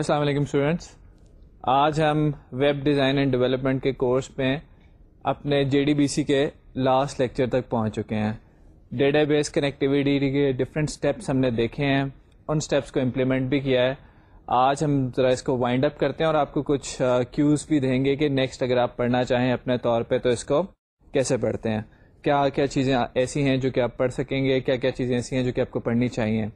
السلام علیکم اسٹوڈینٹس آج ہم ویب ڈیزائن اینڈ ڈیولپمنٹ کے کورس میں اپنے جے ڈی بی سی کے لاسٹ لیکچر تک پہنچ چکے ہیں۔ ڈیٹا بیس کنیکٹیوٹی کے ڈفرینٹ اسٹیپس ہم نے دیکھے ہیں، ان اسٹیپس کو امپلیمنٹ بھی کیا ہے۔ آج ہم ذرا اس کو وائنڈ اپ کرتے ہیں اور آپ کو کچھ کیوز بھی دیں گے کہ نیکسٹ اگر آپ پڑھنا چاہیں اپنے طور پہ تو اس کو کیسے پڑھتے ہیں۔ کیا کیا چیزیں ایسی ہیں جو کہ آپ پڑھ سکیں گے؟ کیا کیا چیزیں ایسی ہیں جو کہ آپ کو پڑھنی چاہیے؟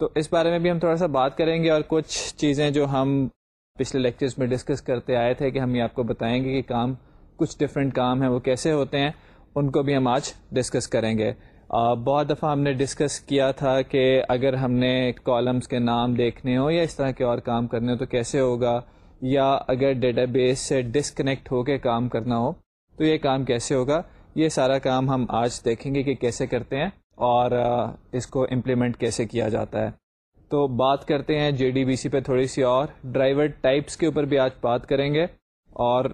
تو اس بارے میں بھی ہم تھوڑا سا بات کریں گے اور کچھ چیزیں جو ہم پچھلے لیکچرز میں ڈسکس کرتے آئے تھے کہ ہم یہ آپ کو بتائیں گے کہ کام کچھ ڈفرینٹ کام ہیں، وہ کیسے ہوتے ہیں، ان کو بھی ہم آج ڈسکس کریں گے۔ بہت دفعہ ہم نے ڈسکس کیا تھا کہ اگر ہم نے کالمس کے نام دیکھنے ہو یا اس طرح کے اور کام کرنے ہو تو کیسے ہوگا، یا اگر ڈیٹا بیس سے ڈسکنیکٹ ہو کے کام کرنا ہو تو یہ کام کیسے ہوگا، یہ سارا کام ہم آج دیکھیں گے کہ کیسے کرتے ہیں۔ اور اس کو امپلیمنٹ کیسے کیا جاتا ہے۔ تو بات کرتے ہیں جے ڈی بی سی پہ تھوڑی سی اور۔ ڈرائیور ٹائپس کے اوپر بھی آج بات کریں گے اور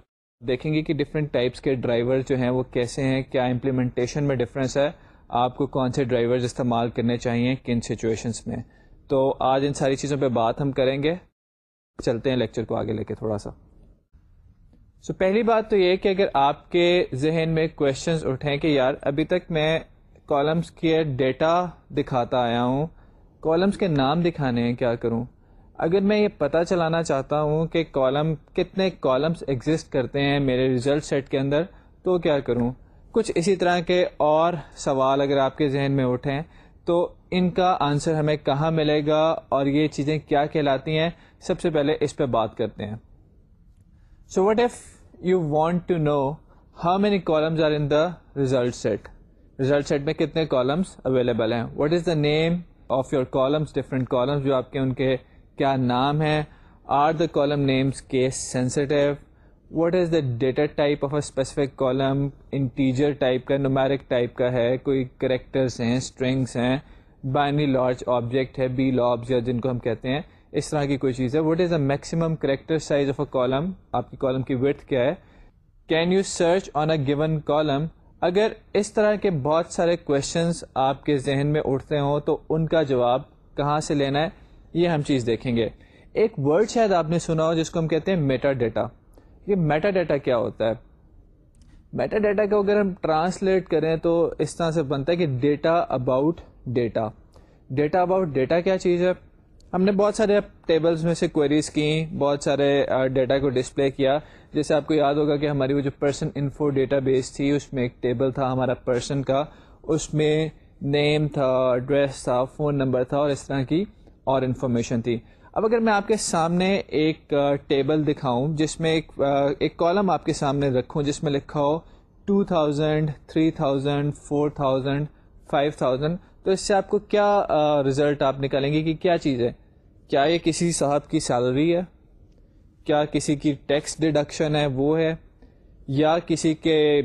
دیکھیں گے کہ ڈفرینٹ ٹائپس کے ڈرائیور جو ہیں وہ کیسے ہیں کیا امپلیمنٹیشن میں ڈفرینس ہے۔ آپ کو کون سے ڈرائیورز استعمال کرنے چاہیے کن سچویشنس میں۔ تو آج ان ساری چیزوں پہ بات ہم کریں گے۔ چلتے ہیں لیکچر کو آگے لے کے تھوڑا سا۔ سو so, پہلی بات تو یہ کہ اگر آپ کے ذہن میں کوشچنز اٹھیں کہ یار ابھی تک میں کالمس کے ڈیٹا دکھاتا آیا ہوں۔ کالمس کے نام دکھانے ہیں، کیا کروں؟ اگر میں یہ پتہ چلانا چاہتا ہوں کہ کالم، کتنے کالمس ایگزسٹ کرتے ہیں میرے ریزلٹ سیٹ کے اندر، تو کیا کروں؟ کچھ اسی طرح کے اور سوال اگر آپ کے ذہن میں اٹھیں، تو ان کا آنسر ہمیں کہاں ملے گا اور یہ چیزیں کیا کہلاتی ہیں؟ سب سے پہلے اس پہ بات کرتے ہیں۔ So what if you want to know how many columns are in the result set result set میں کتنے کالمس اویلیبل ہیں? What is the name of your columns different columns جو آپ کے ان کے کیا نام ہیں? Are the column names case sensitive what is the data type of a specific column integer type کا نومیرک ٹائپ کا ہے? کوئی کریکٹرس ہیں اسٹرنگس ہیں? بائنی لارج آبجیکٹ ہے بی لابس یا جن کو ہم کہتے ہیں. اس طرح کی کوئی چیز ہے. What is the maximum character size of a column آپ کی کالم کی ویٹ کیا ہے? Can you search on a given column اگر اس طرح کے بہت سارے کوشچنس آپ کے ذہن میں اٹھتے ہوں تو ان کا جواب کہاں سے لینا ہے، یہ ہم چیز دیکھیں گے۔ ایک ورڈ شاید آپ نے سنا ہو جس کو ہم کہتے ہیں میٹا ڈیٹا یہ میٹا ڈیٹا کیا ہوتا ہے؟ میٹا ڈیٹا کو اگر ہم ٹرانسلیٹ کریں تو اس طرح سے بنتا ہے کہ data about data data about data کیا چیز ہے؟ ہم نے بہت سارے ٹیبلز میں سے کوئریز کی، بہت سارے ڈیٹا کو ڈسپلے کیا۔ جیسے آپ کو یاد ہوگا کہ ہماری وہ جو پرسن انفو ڈیٹا بیس تھی، اس میں ایک ٹیبل تھا ہمارا پرسن کا۔ اس میں نیم تھا ایڈریس تھا فون نمبر تھا اور اس طرح کی اور انفارمیشن تھی۔ اب اگر میں آپ کے سامنے ایک ٹیبل دکھاؤں، جس میں ایک ایک کالم آپ کے سامنے رکھوں، جس میں لکھا ہو two thousand three thousand four thousand five thousand تو اس سے آپ کو کیا ریزلٹ آپ نکالیں گے کہ کیا چیز ہے؟ کیا یہ کسی صاحب کی سیلری ہے؟ کیا کسی کی ٹیکس ڈیڈکشن ہے؟ وہ ہے؟ یا کسی کے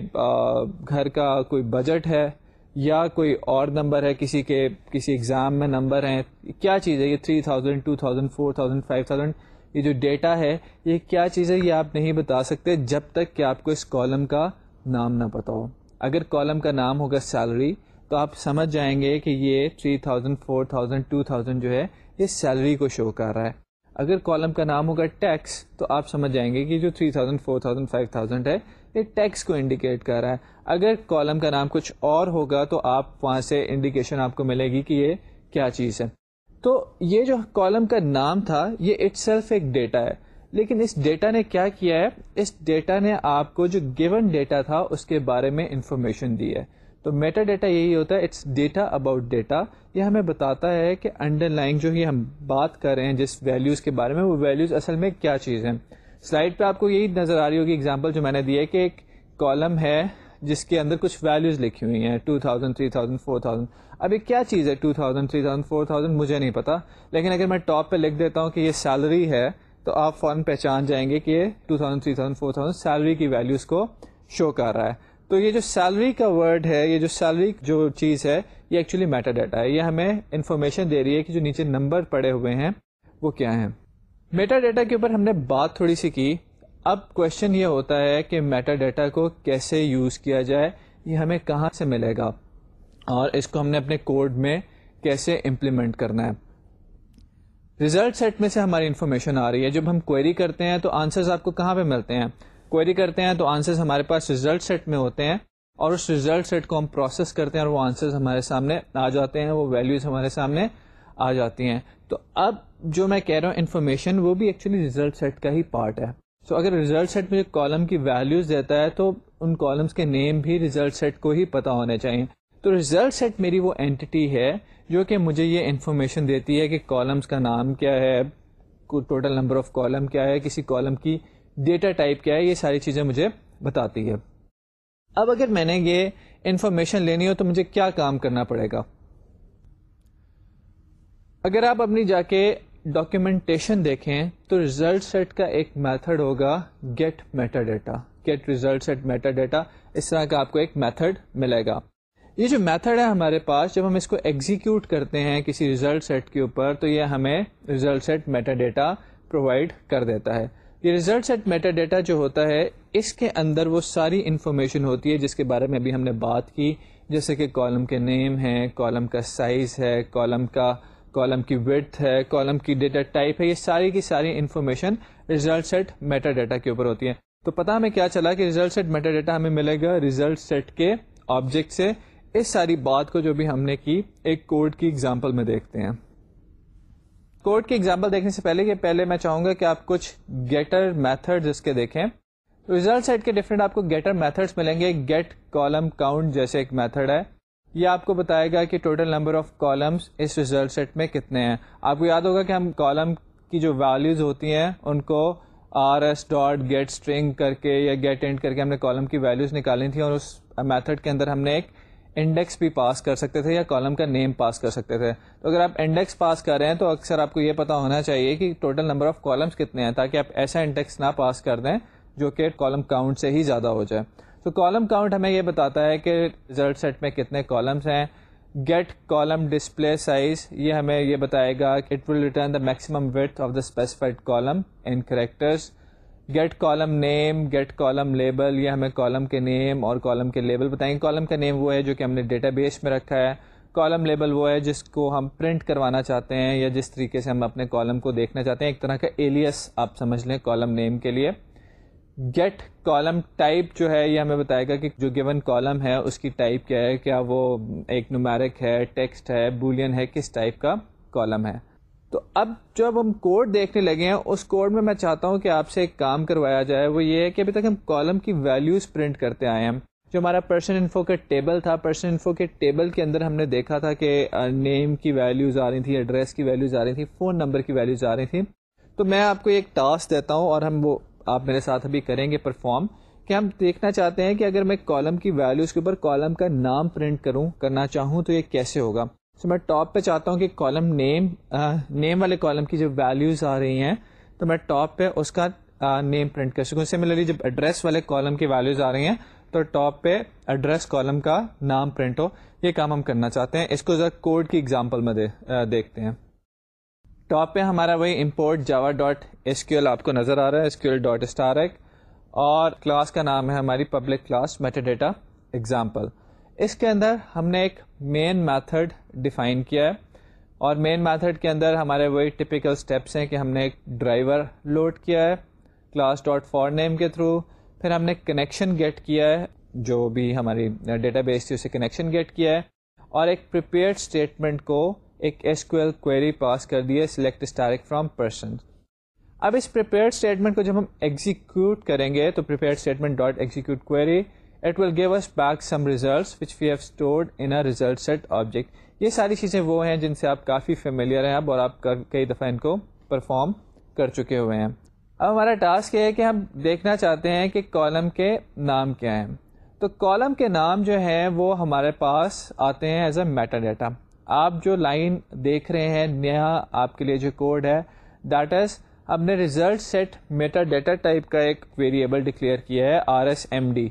گھر کا کوئی بجٹ ہے؟ یا کوئی اور نمبر ہے؟ کسی کے، کسی ایگزام میں نمبر ہیں؟ کیا چیز ہے یہ three thousand two thousand four thousand five thousand یہ جو ڈیٹا ہے، یہ کیا چیز ہے؟ یہ آپ نہیں بتا سکتے جب تک کہ آپ کو اس کالم کا نام نہ پتا ہو۔ اگر کالم کا نام ہوگا سیلری تو آپ سمجھ جائیں گے کہ یہ three thousand four thousand two thousand جو ہے یہ سیلری کو شو کر رہا ہے۔ اگر کالم کا نام ہوگا ٹیکس تو آپ سمجھ جائیں گے کہ جو 3000 4000 5000 ہے، یہ ٹیکس کو انڈیکیٹ کر رہا ہے۔ اگر کالم کا نام کچھ اور ہوگا تو آپ وہاں سے انڈیکیشن آپ کو ملے گی کہ یہ کیا چیز ہے۔ تو یہ جو کالم کا نام تھا، یہ اٹ سیلف ایک ڈیٹا ہے۔ لیکن اس ڈیٹا نے کیا کیا ہے؟ اس ڈیٹا نے آپ کو جو گیون ڈیٹا تھا، اس کے بارے میں انفارمیشن دی ہے۔ تو میٹا ڈیٹا یہی ہوتا ہے اٹس ڈیٹا اباؤٹ ڈیٹا یہ ہمیں بتاتا ہے کہ انڈر لائن جو ہی ہم بات کر رہے ہیں، جس ویلیوز کے بارے میں، وہ ویلیوز اصل میں کیا چیز ہیں۔ سلائڈ پہ آپ کو یہی نظر آ رہی ہوگی اگزامپل جو میں نے دی ہے کہ ایک کالم ہے جس کے اندر کچھ ویلیوز لکھی ہوئی ہیں two thousand three thousand four thousand ابھی کیا چیز ہے two thousand three thousand four thousand مجھے نہیں پتا۔ لیکن اگر میں ٹاپ پہ لکھ دیتا ہوں کہ یہ سیلری ہے، تو آپ فوراً پہچان جائیں گے کہ یہ two thousand three thousand four thousand salary کی ویلیوز کو شو کر رہا ہے۔ تو یہ جو سیلری کا ورڈ ہے، یہ جو سیلری جو چیز ہے، یہ ایکچولی میٹا ڈیٹا ہے. یہ ہمیں انفارمیشن دے رہی ہے کہ جو نیچے نمبر پڑے ہوئے ہیں، وہ کیا ہیں. میٹا ڈیٹا کے اوپر ہم نے بات تھوڑی سی کی. اب کوشچن یہ ہوتا ہے کہ میٹا ڈیٹا کو کیسے یوز کیا جائے، یہ ہمیں کہاں سے ملے گا اور اس کو ہم نے اپنے کوڈ میں کیسے امپلیمنٹ کرنا ہے. ریزلٹ سیٹ میں سے ہماری انفارمیشن آ رہی ہے. جب ہم کوئری کرتے ہیں تو آنسرز آپ کو کہاں پہ ملتے ہیں؟ کوئری کرتے ہیں تو آنسرز ہمارے پاس ریزلٹ سیٹ میں ہوتے ہیں اور اس ریزلٹ سیٹ کو ہم پروسیس کرتے ہیں اور وہ آنسرز ہمارے سامنے آ جاتے ہیں وہ ویلیوز ہمارے سامنے آ جاتی ہیں۔ تو اب جو میں کہہ رہا ہوں انفارمیشن وہ بھی ایکچولی ریزلٹ سیٹ کا ہی پارٹ ہے۔ سو so, اگر ریزلٹ سیٹ میں جو کالم کی ویلیوز دیتا ہے تو ان کالمس کے نیم بھی ریزلٹ سیٹ کو ہی پتا ہونے چاہیے تو ریزلٹ سیٹ میری وہ اینٹی ہے جو کہ مجھے یہ انفارمیشن دیتی ہے کہ کالمس کا نام کیا ہے ٹوٹل نمبر آف کالم کیا ہے کسی کالم کی ڈیٹا ٹائپ کیا ہے، یہ ساری چیزیں مجھے بتاتی ہے۔ اب اگر میں نے یہ انفارمیشن لینی ہو تو مجھے کیا کام کرنا پڑے گا؟ اگر آپ اپنی جا کے ڈاکیومینٹیشن دیکھیں تو ریزلٹ سیٹ کا ایک میتھڈ ہوگا get metadata get result set metadata اس طرح کا آپ کو ایک میتھڈ ملے گا۔ یہ جو میتھڈ ہے ہمارے پاس، جب ہم اس کو ایگزیکیوٹ کرتے ہیں کسی ریزلٹ سیٹ کے اوپر، تو یہ ہمیں result set metadata provide کر دیتا ہے۔ یہ ریزلٹ سیٹ میٹر ڈیٹا جو ہوتا ہے، اس کے اندر وہ ساری انفارمیشن ہوتی ہے جس کے بارے میں ابھی ہم نے بات کی۔ جیسے کہ کالم کے نیم ہے کالم کا سائز ہے کالم کا کالم کی ویڈھ ہے کالم کی ڈیٹا ٹائپ ہے۔ یہ ساری کی ساری information result set metre data کے اوپر ہوتی ہے تو پتا ہمیں کیا چلا کہ ریزلٹ سیٹ میٹر ڈیٹا ہمیں ملے گا ریزلٹ سیٹ کے آبجیکٹ سے۔ اس ساری بات کو جو بھی ہم نے کی، ایک کوڈ کی اگزامپل میں دیکھتے ہیں۔ کوڈ کی ایگزامپل دیکھنے سے پہلے کہ پہلے میں چاہوں گا کہ آپ کچھ گیٹر میتھڈ اس کے دیکھیں۔ ریزلٹ سیٹ کے ڈفرینٹ آپ کو گیٹر میتھڈس ملیں گے۔ گیٹ کالم کاؤنٹ جیسے ایک میتھڈ ہے۔ یہ آپ کو بتائے گا کہ ٹوٹل نمبر آف کالمس اس ریزلٹ سیٹ میں کتنے ہیں۔ آپ کو یاد ہوگا کہ ہم کالم کی جو ویلوز ہوتی ہیں، ان کو R S dot get string کر کے یا گیٹ اینڈ کر کے ہم نے کالم کی ویلوز نکالی تھیں اور اس میتھڈ کے اندر ہم نے ایک انڈیکس بھی پاس کر سکتے تھے یا کالم کا نیم پاس کر سکتے تھے۔ تو اگر آپ انڈیکس پاس کر رہے ہیں تو اکثر آپ کو یہ پتا ہونا چاہیے کہ ٹوٹل نمبر آف کالمس کتنے ہیں تاکہ آپ ایسا انڈیکس نہ پاس کر دیں جو کہ کالم کاؤنٹ سے ہی زیادہ ہو جائے۔ تو کالم کاؤنٹ ہمیں یہ بتاتا ہے کہ ریزلٹ سیٹ میں کتنے کالمس ہیں۔ گیٹ کالم ڈسپلے سائز یہ ہمیں یہ بتائے گا کہ it will return the maximum width of the specified column in characters get column name get column label یہ ہمیں کالم کے نیم اور کالم کے لیبل بتائیں۔ گے کالم کا نیم وہ ہے جو کہ ہم نے ڈیٹا بیس میں رکھا ہے۔ کالم لیبل وہ ہے جس کو ہم پرنٹ کروانا چاہتے ہیں یا جس طریقے سے ہم اپنے کالم کو دیکھنا چاہتے ہیں۔ ایک طرح کا ایلیس آپ سمجھ لیں کالم نیم کے لیے۔ گیٹ کالم ٹائپ جو ہے یہ ہمیں بتائے گا کہ جو گیون کالم ہے اس کی ٹائپ کیا ہے۔ کیا وہ ایک نومیرک ہے ٹیکسٹ ہے بولین ہے، کس ٹائپ کا کالم ہے؟ تو اب جب ہم کوڈ دیکھنے لگے ہیں، اس کوڈ میں میں چاہتا ہوں کہ آپ سے ایک کام کروایا جائے، وہ یہ ہے کہ ابھی تک ہم کالم کی ویلیوز پرنٹ کرتے آئے ہیں۔ جو ہمارا پرسن انفو کا ٹیبل تھا پرسن انفو کے ٹیبل کے اندر ہم نے دیکھا تھا کہ نیم کی ویلیوز آ رہی تھی ایڈریس کی ویلیوز آ رہی تھی فون نمبر کی ویلیوز آ رہی تھیں۔ تو میں آپ کو ایک ٹاسک دیتا ہوں اور ہم وہ آپ میرے ساتھ ابھی کریں گے پرفارم کہ ہم دیکھنا چاہتے ہیں کہ اگر میں کالم کی ویلیوز کے اوپر کالم کا نام پرنٹ کروں، کرنا چاہوں تو یہ کیسے ہوگا۔ سو میں ٹاپ پہ چاہتا ہوں کہ کالم نیم نیم والے کالم کی جو ویلیوز آ رہی ہیں، تو میں ٹاپ پہ اس کا نیم پرنٹ کر سکوں۔ سملرلی جب ایڈریس والے کالم کی ویلیوز آ رہی ہیں، تو ٹاپ پہ ایڈریس کالم کا نام پرنٹ ہو۔ یہ کام ہم کرنا چاہتے ہیں۔ اس کو ذرا کوڈ کی ایگزامپل میں دیکھتے ہیں۔ ٹاپ پہ ہمارا وہی import Java dot S Q L آپ کو نظر آ رہا ہے۔ S Q L dot star ایک اور کلاس کا نام ہے ہماری public class meta data example اس کے اندر ہم نے ایک مین میتھڈ ڈیفائن کیا ہے اور مین میتھڈ کے اندر ہمارے وہی ٹپیکل اسٹیپس ہیں کہ ہم نے ایک ڈرائیور لوڈ کیا ہے کلاس ڈاٹ فور نیم کے تھرو پھر ہم نے کنیکشن گیٹ کیا ہے، جو بھی ہماری ڈیٹا بیس تھی اسے کنیکشن گیٹ کیا ہے اور ایک پریپیئرڈ اسٹیٹمنٹ کو ایک ایس ایل کوئری پاس کر دیا سلیکٹ اسٹارک فرام پرسن اب اس پریپیئرڈ اسٹیٹمنٹ کو جب ہم ایگزیکیوٹ کریں گے تو prepared statement dot execute query it will give us back some results which we have stored in result set object یہ ساری چیزیں وہ ہیں جن سے آپ کافی فیملیئر ہیں اب اور آپ کئی دفعہ ان کو پرفارم کر چکے ہوئے ہیں۔ اب ہمارا ٹاسک یہ ہے کہ ہم دیکھنا چاہتے ہیں کہ کالم کے نام کیا ہیں۔ تو کالم کے نام جو ہیں وہ ہمارے پاس آتے ہیں ایز اے میٹا ڈیٹا آپ جو لائن دیکھ رہے ہیں، نیا آپ کے لیے جو کوڈ ہے دیٹ از ہم نے result set meta data type کا ایک ویریبل ڈکلیئر کیا ہے آر ایس ایم ڈی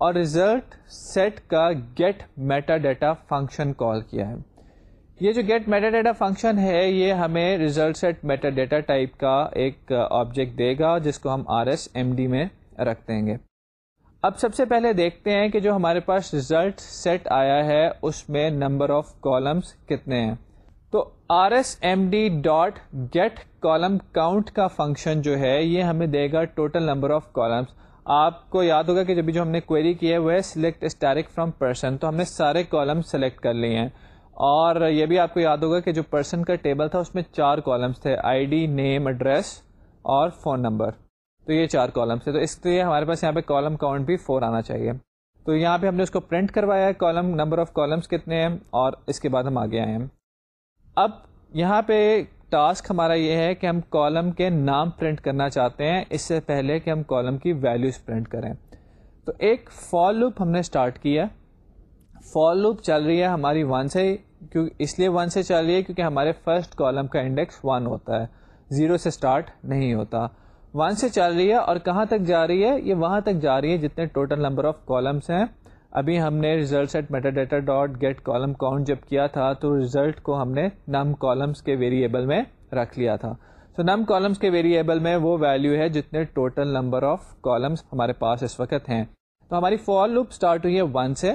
اور ریزلٹ سیٹ کا get meta data function call کیا ہے۔ یہ جو گیٹ میٹا ڈیٹا فنکشن ہے، یہ ہمیں result set meta data type کا ایک آبجیکٹ دے گا، جس کو ہم آر ایس ایم ڈی میں رکھ دیں گے اب سب سے پہلے دیکھتے ہیں کہ جو ہمارے پاس ریزلٹ سیٹ آیا ہے، اس میں نمبر آف کالمس کتنے ہیں۔ تو R S M D dot get column count کا فنکشن جو ہے، یہ ہمیں دے گا ٹوٹل نمبر آف کالمس آپ کو یاد ہوگا کہ جب جو ہم نے کوئری کی ہے وہ ہے سلیکٹ اسٹیرک فرام پرسن تو ہم نے سارے کالم سلیکٹ کر لیے ہیں۔ اور یہ بھی آپ کو یاد ہوگا کہ جو پرسن کا ٹیبل تھا اس میں چار کالمس تھے۔ آئی ڈی نیم ایڈریس اور فون نمبر تو یہ چار کالمس تھے۔ تو اس لیے ہمارے پاس یہاں پہ کالم کاؤنٹ بھی فور آنا چاہیے۔ تو یہاں پہ ہم نے اس کو پرنٹ کروایا ہے۔ کالم نمبر آف کالمس کتنے ہیں اور اس کے بعد ہم آگے آئے ہیں۔ اب یہاں پہ ٹاسک ہمارا یہ ہے کہ ہم کالم کے نام پرنٹ کرنا چاہتے ہیں، اس سے پہلے کہ ہم کالم کی ویلیوز پرنٹ کریں۔ تو ایک فال لوپ ہم نے اسٹارٹ کیا فال لوپ چل رہی ہے ہماری ون سے اس لیے ون سے چل رہی ہے کیونکہ ہمارے فرسٹ کالم کا انڈیکس ون ہوتا ہے۔ زیرو سے اسٹارٹ نہیں ہوتا۔ ون سے چل رہی ہے اور کہاں تک جا رہی ہے؟ یہ وہاں تک جا رہی ہے جتنے ٹوٹل نمبر آف کالمس ہیں۔ ابھی ہم نے result at meta data dot get column count جب کیا تھا تو ریزلٹ کو ہم نے نم کالمس کے ویریبل میں رکھ لیا تھا۔ تو نم کالمس کے ویریبل میں وہ ویلو ہے جتنے ٹوٹل نمبر آف کالمس ہمارے پاس اس وقت ہیں۔ تو ہماری فال لوپ اسٹارٹ ہوئی ہے ون سے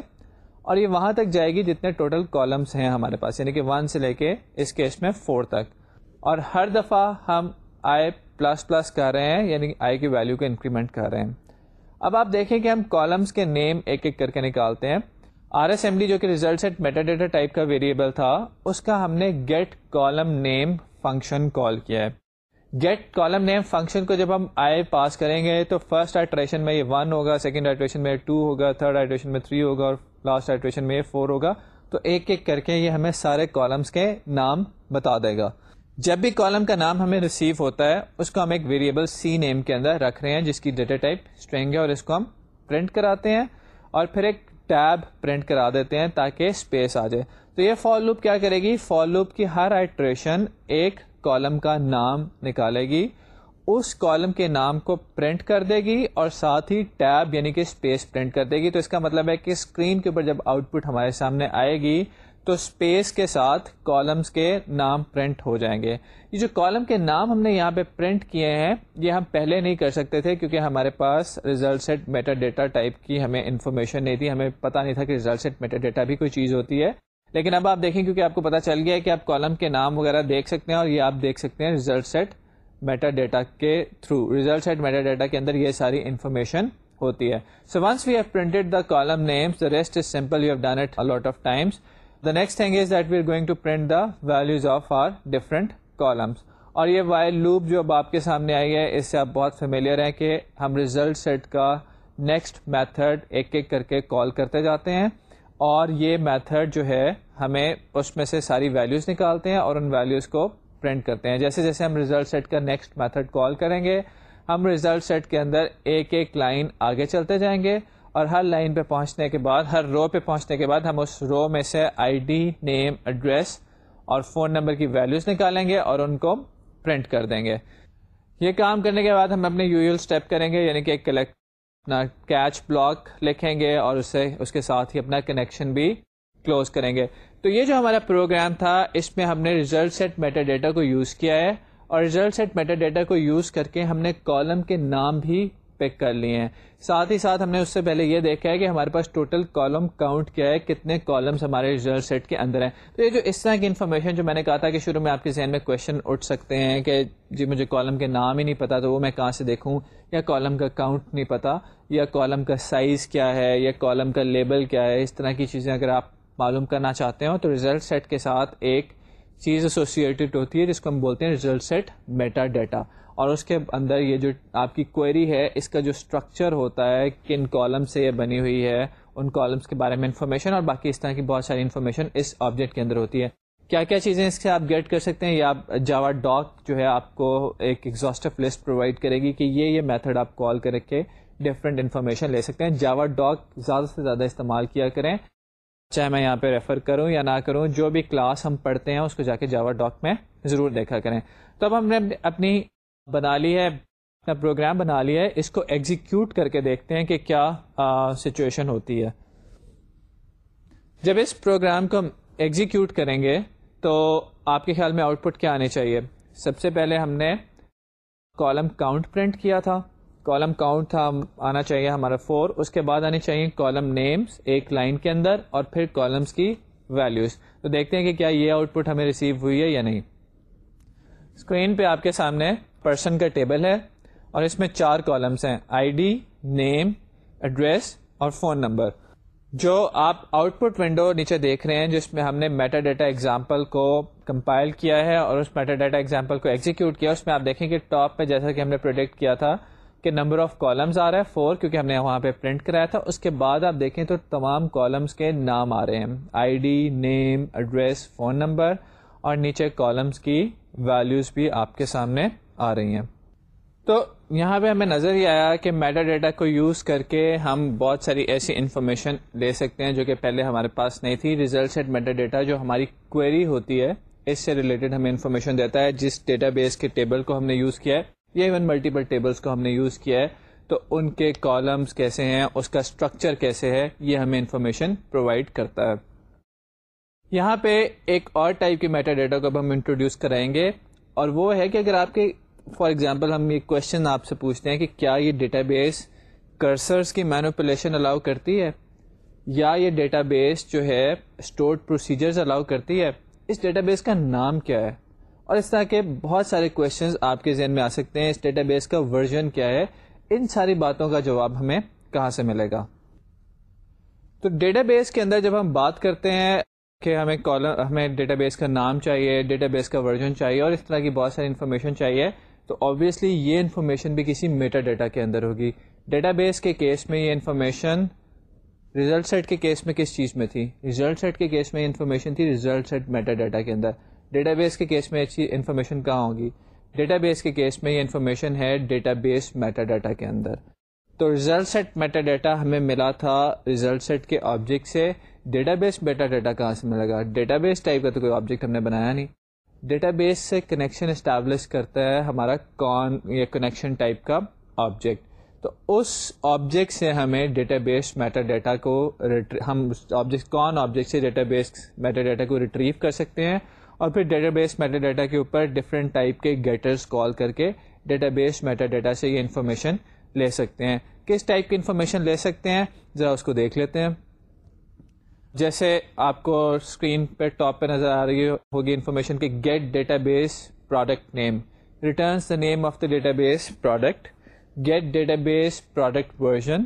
اور یہ وہاں تک جائے گی جتنے ٹوٹل کالمس ہیں ہمارے پاس یعنی کہ ون سے لے کے اس کیس میں فور تک۔ اور ہر دفعہ ہم آئی پلس پلس کر رہے ہیں یعنی آئی کی ویلو کو انکریمنٹ کر رہے ہیں۔ اب آپ دیکھیں کہ ہم کالمس کے نیم ایک ایک کر کے نکالتے ہیں۔ آر ایس ایم ڈی جو کہ result set meta data type کا ویریبل تھا، اس کا ہم نے get column name function call کیا ہے۔ گیٹ کالم نیم فنکشن کو جب ہم آئی پاس کریں گے تو فرسٹ آئٹریشن میں یہ ون ہوگا سیکنڈ آئٹریشن میں ٹو ہوگا تھرڈ آئٹریشن میں تھری ہوگا اور لاسٹ آئٹریشن میں یہ فور ہوگا۔ تو ایک ایک کر کے یہ ہمیں سارے کالمس کے نام بتا دے گا۔ جب بھی کالم کا نام ہمیں ریسیو ہوتا ہے، اس کو ہم ایک ویریبل سی نیم کے اندر رکھ رہے ہیں، جس کی ڈیٹا ٹائپ اسٹرینگ ہے اور اس کو ہم پرنٹ کراتے ہیں اور پھر ایک ٹیب پرنٹ کرا دیتے ہیں تاکہ اسپیس آ جائے۔ تو یہ فال لوپ کیا کرے گی؟ فال لوپ کی ہر آئٹریشن ایک کالم کا نام نکالے گی، اس کالم کے نام کو پرنٹ کر دے گی اور ساتھ ہی ٹیب یعنی کہ اسپیس پرنٹ کر دے گی۔ تو اس کا مطلب ہے کہ اسکرین کے اوپر جب آؤٹ پٹ ہمارے سامنے آئے گی تو اسپیس کے ساتھ کالمس کے نام پرنٹ ہو جائیں گے۔ یہ جو کالم کے نام ہم نے یہاں پہ پرنٹ کیے ہیں، یہ ہم پہلے نہیں کر سکتے تھے کیونکہ ہمارے پاس result set meta data type کی ہمیں انفارمیشن نہیں تھی۔ ہمیں پتا نہیں تھا کہ ریزلٹ سیٹ میٹا ڈیٹا بھی کوئی چیز ہوتی ہے۔ لیکن اب آپ دیکھیں کیونکہ آپ کو پتا چل گیا ہے کہ آپ کالم کے نام وغیرہ دیکھ سکتے ہیں اور یہ آپ دیکھ سکتے ہیں ریزلٹ سیٹ میٹا ڈیٹا کے through result set meta data کے اندر یہ ساری انفارمیشن ہوتی ہے۔ So once we have printed the column names the rest is simple you have done it of times the next thing is that we are going to print the values of our different columns اور یہ while loop جو اب آپ کے سامنے آئی ہے، اس سے آپ بہت فیملیئر ہیں کہ ہم ریزلٹ سیٹ کا نیکسٹ میتھڈ ایک ایک کر کے کال کرتے جاتے ہیں اور یہ میتھڈ جو ہے، ہمیں اس میں سے ساری ویلوز نکالتے ہیں اور ان ویلوز کو پرنٹ کرتے ہیں۔ جیسے جیسے ہم ریزلٹ سیٹ کا نیکسٹ میتھڈ کال کریں گے، ہم ریزلٹ سیٹ کے اندر ایک ایک لائن آگے چلتے جائیں گے۔ اور ہر لائن پہ پہنچنے کے بعد، ہر رو پہ پہنچنے کے بعد ہم اس رو میں سے آئی ڈی نیم ایڈریس اور فون نمبر کی ویلوز نکالیں گے اور ان کو پرنٹ کر دیں گے۔ یہ کام کرنے کے بعد ہم اپنے یو ایل اسٹیپ کریں گے یعنی کہ کلیکٹ اپنا کیچ بلاک لکھیں گے اور اسے، اس کے ساتھ ہی اپنا کنیکشن بھی کلوز کریں گے۔ تو یہ جو ہمارا پروگرام تھا، اس میں ہم نے ریزلٹ سیٹ میٹا ڈیٹا کو یوز کیا ہے اور ریزلٹ سیٹ میٹا ڈیٹا کو یوز کر کے ہم نے کالم کے نام بھی پک کر لیے ہیں۔ ساتھ ہی ساتھ ہم نے اس سے پہلے یہ دیکھا ہے کہ ہمارے پاس ٹوٹل کالم کاؤنٹ کیا ہے، کتنے کالمس ہمارے ریزلٹ سیٹ کے اندر ہیں۔ تو یہ جو اس طرح کی انفارمیشن جو میں نے کہا تھا کہ شروع میں آپ کے ذہن میں کوشچن اٹھ سکتے ہیں کہ جی مجھے کالم کے نام ہی نہیں پتا، تو وہ میں کہاں سے دیکھوں؟ یا کالم کا کاؤنٹ نہیں پتا؟ یا کالم کا سائز کیا ہے؟ یا کالم کا لیبل کیا ہے؟ اس طرح کی چیزیں اگر آپ معلوم کرنا چاہتے ہو تو ریزلٹ سیٹ کے ساتھ ایک چیز ایسوسیٹیڈ ہوتی ہے جس کو ہم بولتے ہیں ریزلٹ سیٹ میٹا ڈیٹا اور اس کے اندر یہ جو آپ کی کوئری ہے، اس کا جو اسٹرکچر ہوتا ہے، کن کالم سے یہ بنی ہوئی ہے، ان کالمس کے بارے میں انفارمیشن اور باقی اس طرح کی بہت ساری انفارمیشن اس آبجیکٹ کے اندر ہوتی ہے۔ کیا کیا چیزیں اس سے آپ گیٹ کر سکتے ہیں؟ یا جاوا ڈاک جو ہے آپ کو ایک ایگزاسٹو لسٹ پرووائڈ کرے گی کہ یہ یہ میتھڈ آپ کال کر کے ڈفرینٹ انفارمیشن لے سکتے ہیں۔ جاوا ڈاک زیادہ سے زیادہ استعمال کیا کریں۔ چاہے میں یہاں پہ ریفر کروں یا نہ کروں، جو بھی کلاس ہم پڑھتے ہیں، اس کو جا کے جاوا ڈاک میں ضرور دیکھا کریں۔ تو اب ہم نے اپنی بنا لی ہے، اپنا پروگرام بنا لیا ہے، اس کو ایگزیکیوٹ کر کے دیکھتے ہیں کہ کیا سچویشن ہوتی ہے۔ جب اس پروگرام کو ہم ایگزیکیوٹ کریں گے، تو آپ کے خیال میں آؤٹ پٹ کیا آنے چاہیے؟ سب سے پہلے ہم نے کالم کاؤنٹ پرنٹ کیا تھا۔ کالم کاؤنٹ تھا، آنا چاہیے ہمارا فور اس کے بعد آنی چاہیے کالم نیمس ایک لائن کے اندر اور پھر کالمس کی ویلیوز تو دیکھتے ہیں کہ کیا یہ آؤٹ پٹ ہمیں ریسیو ہوئی ہے یا نہیں۔ اسکرین پہ آپ کے سامنے پرسن کا ٹیبل ہے اور اس میں چار کالمس ہیں. آئی ڈی نیم ایڈریس اور فون نمبر جو آپ آؤٹ پٹ ونڈو نیچے دیکھ رہے ہیں، جس میں ہم نے میٹا ڈیٹا ایگزامپل کو کمپائل کیا ہے اور اس میٹا ڈیٹا ایگزامپل کو ایگزیکیوٹ کیا، اس میں آپ دیکھیں کہ ٹاپ پہ جیسا کہ ہم نے پروڈکٹ کیا تھا کہ نمبر آف کالمز آ رہا ہے فور کیونکہ ہم نے وہاں پہ پرنٹ کرایا تھا۔ اس کے بعد آپ دیکھیں تو تمام کالمس کے نام آ رہے ہیں۔ I D name address phone number اور نیچے کالمس کی ویلیوز بھی آپ کے سامنے آ رہی ہیں۔ تو یہاں پہ ہمیں نظر ہی آیا کہ میٹا ڈیٹا کو یوز کر کے ہم بہت ساری ایسی انفارمیشن لے سکتے ہیں جو کہ پہلے ہمارے پاس نہیں تھی۔ ریزلٹ سیٹ میٹا ڈیٹا جو ہماری کوئری ہوتی ہے، اس سے ریلیٹڈ ہمیں انفارمیشن دیتا ہے۔ جس ڈیٹا بیس کے ٹیبل کو ہم نے یوز کیا ہے، یا ایون ملٹیپل ٹیبلس کو ہم نے یوز کیا ہے، تو ان کے کالمس کیسے ہیں، اس کا اسٹرکچر کیسے ہے، یہ ہمیں انفارمیشن پرووائڈ کرتا ہے۔ یہاں پہ ایک اور ٹائپ کی میٹا ڈیٹا کو اب ہم انٹروڈیوس کرائیں گے، اور وہ ہے کہ اگر آپ کے فار ایگزامپل ہم یہ کوشچن آپ سے پوچھتے ہیں کہ کیا یہ ڈیٹا بیس کرسرس کی مینوپولیشن الاؤ کرتی ہے؟ یا یہ ڈیٹا بیس جو ہے اسٹورڈ پروسیجرز الاؤ کرتی ہے؟ اس ڈیٹا بیس کا نام کیا ہے؟ اور اس طرح کے بہت سارے کوشچنز آپ کے ذہن میں آ سکتے ہیں۔ اس ڈیٹا بیس کا ورژن کیا ہے؟ ان ساری باتوں کا جواب ہمیں کہاں سے ملے گا؟ تو ڈیٹا بیس کے اندر جب ہم بات کرتے ہیں کہ ہمیں کالر ہمیں ڈیٹا بیس کا نام چاہیے ڈیٹا بیس کا ورژن چاہیے اور اس طرح کی بہت ساری انفارمیشن چاہیے تو آبویسلی یہ انفارمیشن بھی کسی میٹا ڈیٹا کے اندر ہوگی۔ ڈیٹا بیس کے کیس میں یہ انفارمیشن ریزلٹ سیٹ کے کیس میں کس چیز میں تھی؟ ریزلٹ سیٹ کے کیس میں یہ انفارمیشن تھی ریزلٹ سیٹ میٹا ڈیٹا کے اندر۔ ڈیٹا بیس کے کیس میں اچھی انفارمیشن کہاں ہوگی؟ ڈیٹا بیس کے کیس میں یہ انفارمیشن ہے ڈیٹا بیس میٹا ڈیٹا کے اندر۔ تو ریزلٹ سیٹ میٹا ڈیٹا ہمیں ملا تھا ریزلٹ سیٹ کے آبجیکٹ سے۔ ڈیٹا بیس میٹا ڈیٹا کہاں سے ملے گا؟ ڈیٹا بیس ٹائپ کا تو کوئی آبجیکٹ ہم نے بنایا نہیں۔ ڈیٹا بیس سے کنیکشن اسٹیبلش کرتا ہے ہمارا کون یا کنیکشن ٹائپ کا آبجیکٹ تو اس آبجیکٹ سے ہمیں ڈیٹا بیس میٹا ڈیٹا کو ہم آبجیکٹ کون آبجیکٹ سے ڈیٹا بیس میٹا ڈیٹا کو ریٹریو کر سکتے ہیں اور پھر ڈیٹا بیس میٹا ڈیٹا کے اوپر ڈفرینٹ ٹائپ کے گیٹرس کال کر کے ڈیٹا بیس میٹا ڈیٹا سے یہ انفارمیشن لے سکتے ہیں. کس ٹائپ کی انفارمیشن لے سکتے ہیں؟ ذرا اس کو دیکھ لیتے ہیں. جیسے آپ کو اسکرین پہ ٹاپ پہ نظر آ رہی ہوگی انفارمیشن کہ get database product name returns the name of the database product get database product version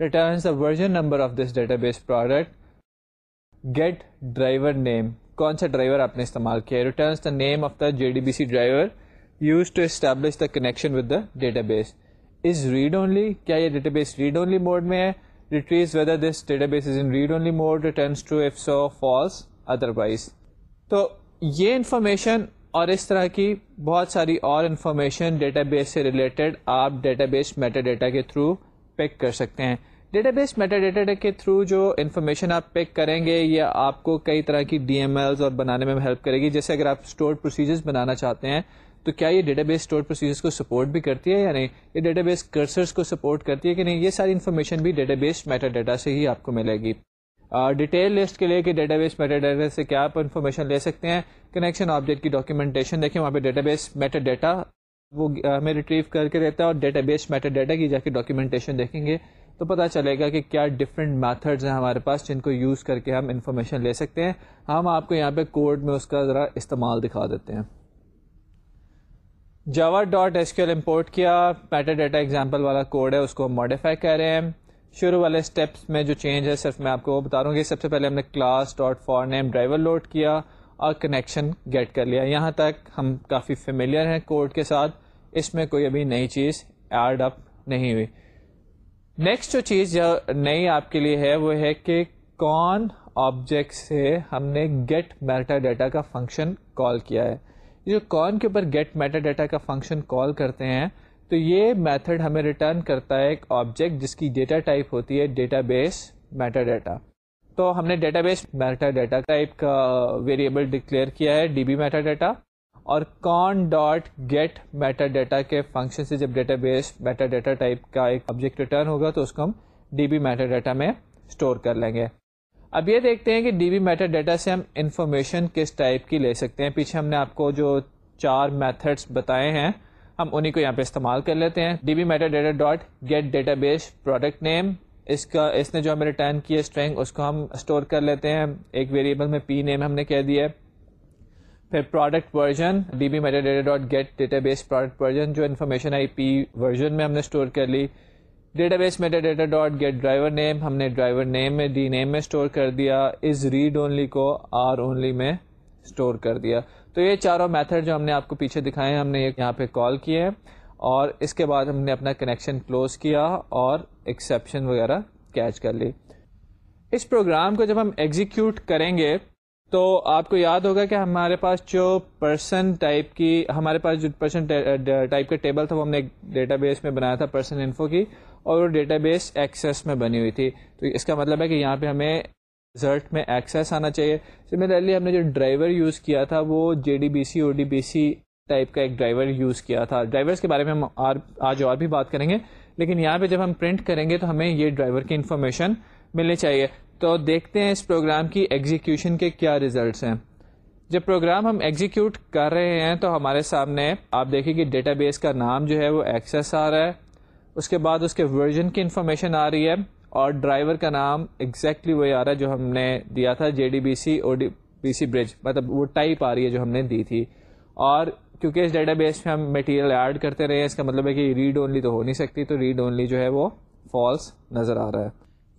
returns the version number of this database product get driver name کون سا ڈرائیور آپ نے استعمال کیا؟ Returns the name of the J D B C driver use to establish the connection with the database is read only کیا یہ database read only mood میں ہے؟ Retrieves whether this database is in read only mode returns true if so false otherwise تو یہ information اور اس طرح کی بہت ساری اور انفارمیشن ڈیٹا بیس سے ریلیٹڈ آپ ڈیٹا بیس میٹا ڈیٹا کے تھرو پک کر سکتے ہیں۔ ڈیٹا بیس میٹا ڈیٹا کے تھرو جو انفارمیشن آپ پک کریں گے یہ آپ کو کئی طرح کی ڈی ایم ایلز اور بنانے میں ہیلپ کرے گی۔ جیسے اگر آپ اسٹور پروسیجرز بنانا چاہتے ہیں تو کیا یہ ڈیٹا بیس اسٹور پروسیجرس کو سپورٹ بھی کرتی ہے یا نہیں؟ یہ ڈیٹا بیس کرسرس کو سپورٹ کرتی ہے کہ نہیں؟ یہ ساری انفارمیشن بھی ڈیٹا بیس میٹا ڈیٹا سے ہی آپ کو ملے گی۔ ڈیٹیل لسٹ کے لیے کہ ڈیٹا بیس میٹا ڈیٹا سے کیا آپ انفارمیشن لے سکتے ہیں؟ کنیکشن آبجیکٹ کی ڈاکیومنٹیشن دیکھیں، وہاں پہ ڈیٹا بیس میٹا ڈیٹا وہ ہمیں ریٹریو کر کے دیتا ہے اور ڈیٹا بیس میٹا ڈیٹا کی جا کے ڈاکیومنٹیشن دیکھیں گے۔ تو پتہ چلے گا کہ کیا ڈفرینٹ میتھڈز ہیں ہمارے پاس جن کو یوز کر کے ہم انفارمیشن لے سکتے ہیں۔ ہم آپ کو یہاں پہ کوڈ میں اس کا ذرا استعمال دکھا دیتے ہیں۔ Java dot S Q L import کیا، میٹا ڈیٹا ایگزامپل والا کوڈ ہے، اس کو ماڈیفائی کر رہے ہیں۔ شروع والے اسٹیپس میں جو چینج ہے، صرف میں آپ کو بتا رہا ہوں کہ سب سے پہلے ہم نے class dot for name driver load کیا، اور کنیکشن گیٹ کر لیا۔ یہاں تک ہم کافی فیملیئر ہیں کوڈ کے ساتھ۔ اس میں کوئی ابھی نئی چیز ایڈ اپ نہیں ہوئی۔ نیکسٹ جو چیز جو نئی آپ کے لیے ہے، وہ ہے کہ کون آبجیکٹ سے ہم نے گیٹ میٹا ڈیٹا کا فنکشن کال کیا ہے۔ جو کون کے اوپر گیٹ میٹا ڈیٹا کا فنکشن کال کرتے ہیں، تو یہ میتھڈ ہمیں ریٹرن کرتا ہے ایک آبجیکٹ جس کی ڈیٹا ٹائپ ہوتی ہے ڈیٹا بیس میٹا ڈیٹا تو ہم نے database meta data type کا ویریبل ڈکلیئر کیا ہے ڈی بی میٹا ڈیٹا اور con dot get meta data کے فنکشن سے جب database meta data type کا ایک آبجیکٹ ریٹرن ہوگا، تو اس کو ہم ڈی بی میٹا ڈیٹا میں اسٹور کر لیں گے۔ اب یہ دیکھتے ہیں کہ ڈی بی میٹا ڈیٹا سے ہم انفارمیشن کس ٹائپ کی لے سکتے ہیں۔ پیچھے ہم نے آپ کو جو چار میتھڈس بتائے ہیں، ہم انہیں کو یہاں پہ استعمال کر لیتے ہیں۔ D B meta data dot get database product name, اس کا، اس نے جو ہمیں ریٹرن کیا اسٹرینگ اس کو ہم اسٹور کر لیتے ہیں۔ ایک ویریبل میں پی نیم ہم نے کہہ دیا پھر product version, D B meta data dot get database product version, جو انفارمیشن آئی پی ورژن میں ہم نے اسٹور کر لی۔ Database meta data dot get driver name ہم نے ڈرائیور نیم میں ڈی نیم میں اسٹور کر دیا از ریڈ اونلی کو آر اونلی میں اسٹور کر دیا۔ تو یہ چاروں میتھڈ جو ہم نے آپ کو پیچھے دکھائے ہیں، ہم نے یہاں پہ کال کیے ہیں۔ اور اس کے بعد ہم نے اپنا کنیکشن کلوز کیا اور ایکسیپشن وغیرہ کیچ کر لی۔ اس پروگرام کو جب ہم ایگزیکیوٹ کریں گے، تو آپ کو یاد ہوگا کہ ہمارے پاس جو پرسن ٹائپ کی، ہمارے پاس جو پرسن ٹائپ کا ٹیبل تھا، وہ ہم نے ڈیٹا بیس میں بنایا تھا پرسن انفو کی۔ اور وہ ڈیٹا بیس ایکسیس میں بنی ہوئی تھی۔ تو اس کا مطلب ہے کہ یہاں پہ ہمیں رزلٹ میں ایکسیس آنا چاہیے۔ سملرلی ہم نے جو ڈرائیور یوز کیا تھا، وہ J D B C O D B C type کا ایک ڈرائیور یوز کیا تھا۔ ڈرائیورس کے بارے میں ہم آج اور بھی بات کریں گے۔ لیکن یہاں پہ جب ہم پرنٹ کریں گے، تو ہمیں یہ ڈرائیور کی انفارمیشن ملنی چاہیے۔ تو دیکھتے ہیں اس پروگرام کی ایگزیکیوشن کے کیا ریزلٹس ہیں۔ جب پروگرام ہم ایگزیکیوٹ کر رہے ہیں، تو ہمارے سامنے آپ دیکھیں کہ ڈیٹا بیس کا نام جو ہے وہ ایکسیس آ رہا ہے۔ اس کے بعد اس کے ورژن کی انفارمیشن آ رہی ہے اور ڈرائیور کا نام ایگزیکٹلی وہی آ رہا ہے جو ہم نے دیا تھا J D B C O D B C bridge مطلب وہ ٹائپ آ رہی ہے جو ہم نے دی تھی۔ اور کیونکہ اس ڈیٹا بیس میں ہم میٹیریل ایڈ کرتے رہے ہیں اس کا مطلب ہے کہ ریڈ اونلی تو ہو نہیں سکتی، تو ریڈ اونلی جو ہے وہ فالس نظر آ رہا ہے۔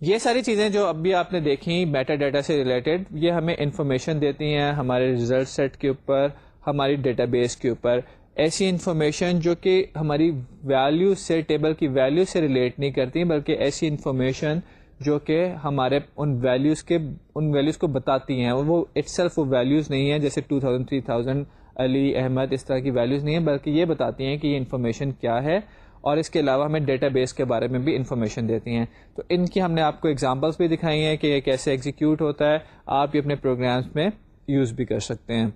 یہ ساری چیزیں جو اب بھی آپ نے دیکھی میٹا ڈیٹا سے ریلیٹڈ یہ ہمیں انفارمیشن دیتی ہیں ہمارے ریزلٹ سیٹ کے اوپر، ہماری ڈیٹا بیس کے اوپر۔ ایسی انفارمیشن جو کہ ہماری ویلیو سے ٹیبل کی ویلیو سے ریلیٹ نہیں کرتی، بلکہ ایسی انفارمیشن جو کہ ہمارے ان ویلیوز کے، ان ویلیوز کو بتاتی ہیں۔ وہ اٹ سیلف وہ ویلیوز نہیں ہیں جیسے two thousand three thousand Ali, Ahmed, اس طرح کی ویلیوز نہیں ہیں، بلکہ یہ بتاتی ہیں کہ یہ انفارمیشن کیا ہے۔ اور اس کے علاوہ ہمیں ڈیٹا بیس کے بارے میں بھی انفارمیشن دیتی ہیں۔ تو ان کی ہم نے آپ کو ایگزامپلس بھی دکھائی ہیں کہ یہ کیسے ایگزیکیوٹ ہوتا ہے۔ آپ یہ اپنے پروگرامس میں یوز بھی کر سکتے ہیں۔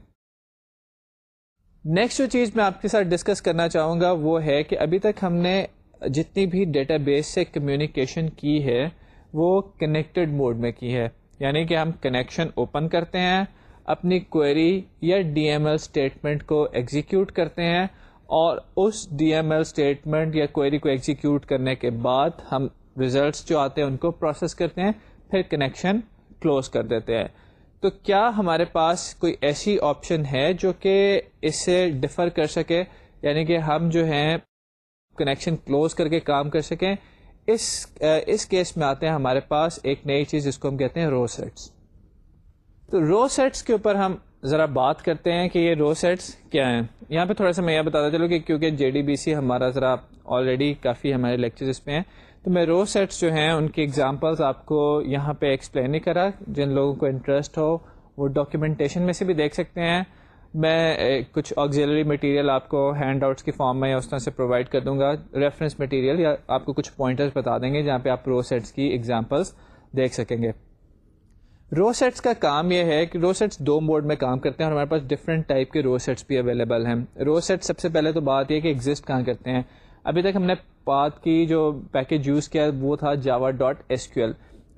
نیکسٹ جو چیز میں آپ کے ساتھ ڈسکس کرنا چاہوں گا وہ ہے کہ ابھی تک ہم نے جتنی بھی ڈیٹا بیس سے کمیونیکیشن کی ہے، وہ کنیکٹڈ موڈ میں کی ہے۔ یعنی کہ ہم کنیکشن اوپن کرتے ہیں، اپنی کوئری یا ڈی ایم ایل اسٹیٹمنٹ کو ایگزیکیوٹ کرتے ہیں اور اس ڈی ایم ایل اسٹیٹمنٹ یا کوئری کو ایگزیکیوٹ کرنے کے بعد ہم ریزلٹس جو آتے ہیں ان کو پروسیس کرتے ہیں، پھر کنیکشن کلوز کر دیتے ہیں۔ تو کیا ہمارے پاس کوئی ایسی آپشن ہے جو کہ اس سے ڈفر کر سکے؟ یعنی کہ ہم جو ہیں کنیکشن کلوز کر کے کام کر سکیں۔ اس اس کیس میں آتے ہیں ہمارے پاس ایک نئی چیز جس کو ہم کہتے ہیں رو سیٹس تو رو سیٹس کے اوپر ہم ذرا بات کرتے ہیں کہ یہ رو سیٹس کیا ہیں۔ یہاں پہ تھوڑا سا میں یہ بتاتا چلوں کہ کیونکہ جے ڈی بی سی ہمارا ذرا آلریڈی کافی ہمارے لیکچر اس پہ ہیں۔ تو میں رو سیٹس جو ہیں ان کی ایگزامپلس آپ کو یہاں پہ ایکسپلین نہیں کرا، جن لوگوں کو انٹرسٹ ہو، وہ ڈاکیومنٹیشن میں سے بھی دیکھ سکتے ہیں۔ میں کچھ آگزیلری مٹیریل آپ کو ہینڈ آؤٹس کی فارم میں یا اس طرح سے پرووائڈ کر دوں گا۔ ریفرنس مٹیریل یا آپ کو کچھ پوائنٹرز بتا دیں گے، جہاں پہ آپ رو سیٹس کی ایگزامپلس دیکھ سکیں گے۔ رو سیٹس کا کام یہ ہے کہ رو سیٹس دو موڈ میں کام کرتے ہیں اور ہمارے پاس ڈفرنٹ ٹائپ کے رو سیٹس بھی اویلیبل ہیں۔ رو سیٹ سب سے پہلے تو بات یہ کہ ایگزٹ کہاں کرتے ہیں۔ ابھی تک ہم نے بات کی، جو پیکج یوز کیا وہ تھا Java dot S Q L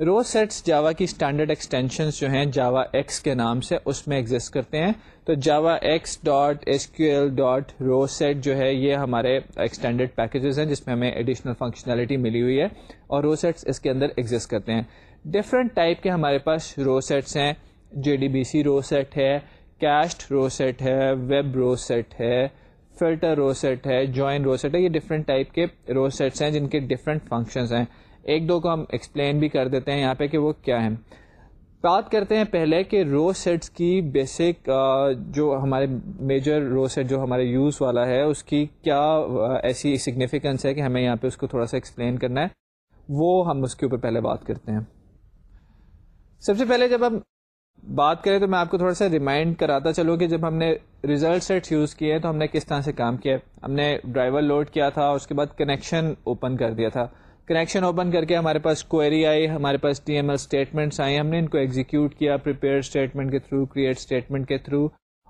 row sets Java کی اسٹینڈرڈ ایکسٹینشنس جو ہیں جاوا ایکس کے نام سے اس میں ایگزٹ کرتے ہیں۔ تو javax dot S Q L dot row set جو ہے، یہ ہمارے ایکسٹینڈیڈ پیکیجز ہیں، جس میں ہمیں ایڈیشنل فنکشنالٹی ملی ہوئی ہے۔ اور رو سیٹس اس کے اندر ایگزٹ کرتے ہیں۔ ڈفرینٹ ٹائپ کے ہمارے پاس رو سیٹس ہیں۔ J D B C row set ہے کیسٹ رو سیٹ ہے ویب رو سیٹ ہے۔ فلٹر رو سیٹ ہے، جوائن رو سیٹ ہے، یہ ڈفرینٹ ٹائپ کے رو سیٹس ہیں جن کے ڈفرینٹ فنکشنز ہیں۔ ایک دو کو ہم ایکسپلین بھی کر دیتے ہیں یہاں پہ کہ وہ کیا ہیں۔ بات کرتے ہیں پہلے کہ رو سیٹس کی بیسک جو ہمارے میجر رو سیٹ جو ہمارے یوز والا ہے، اس کی کیا ایسی سگنیفیکینس ہے کہ ہمیں یہاں پہ اس کو تھوڑا سا ایکسپلین کرنا ہے۔ وہ ہم اس کے اوپر پہلے بات کرتے ہیں۔ سب سے پہلے جب ہم بات کریں تو میں آپ کو تھوڑا سا ریمائنڈ کراتا چلوں کہ جب ہم نے ریزلٹ سیٹس یوز کیے تو ہم نے کس طرح سے کام کیا۔ ہم نے ڈرائیور لوڈ کیا تھا، اس کے بعد کنیکشن اوپن کر دیا تھا۔ کنیکشن اوپن کر کے ہمارے پاس کوئری آئی، ہمارے پاس ٹی ایم ایل اسٹیٹمنٹس آئی ہم نے ان کو ایگزیکیوٹ کیا پریپیئر اسٹیٹمنٹ کے تھرو کریٹ اسٹیٹمنٹ کے تھرو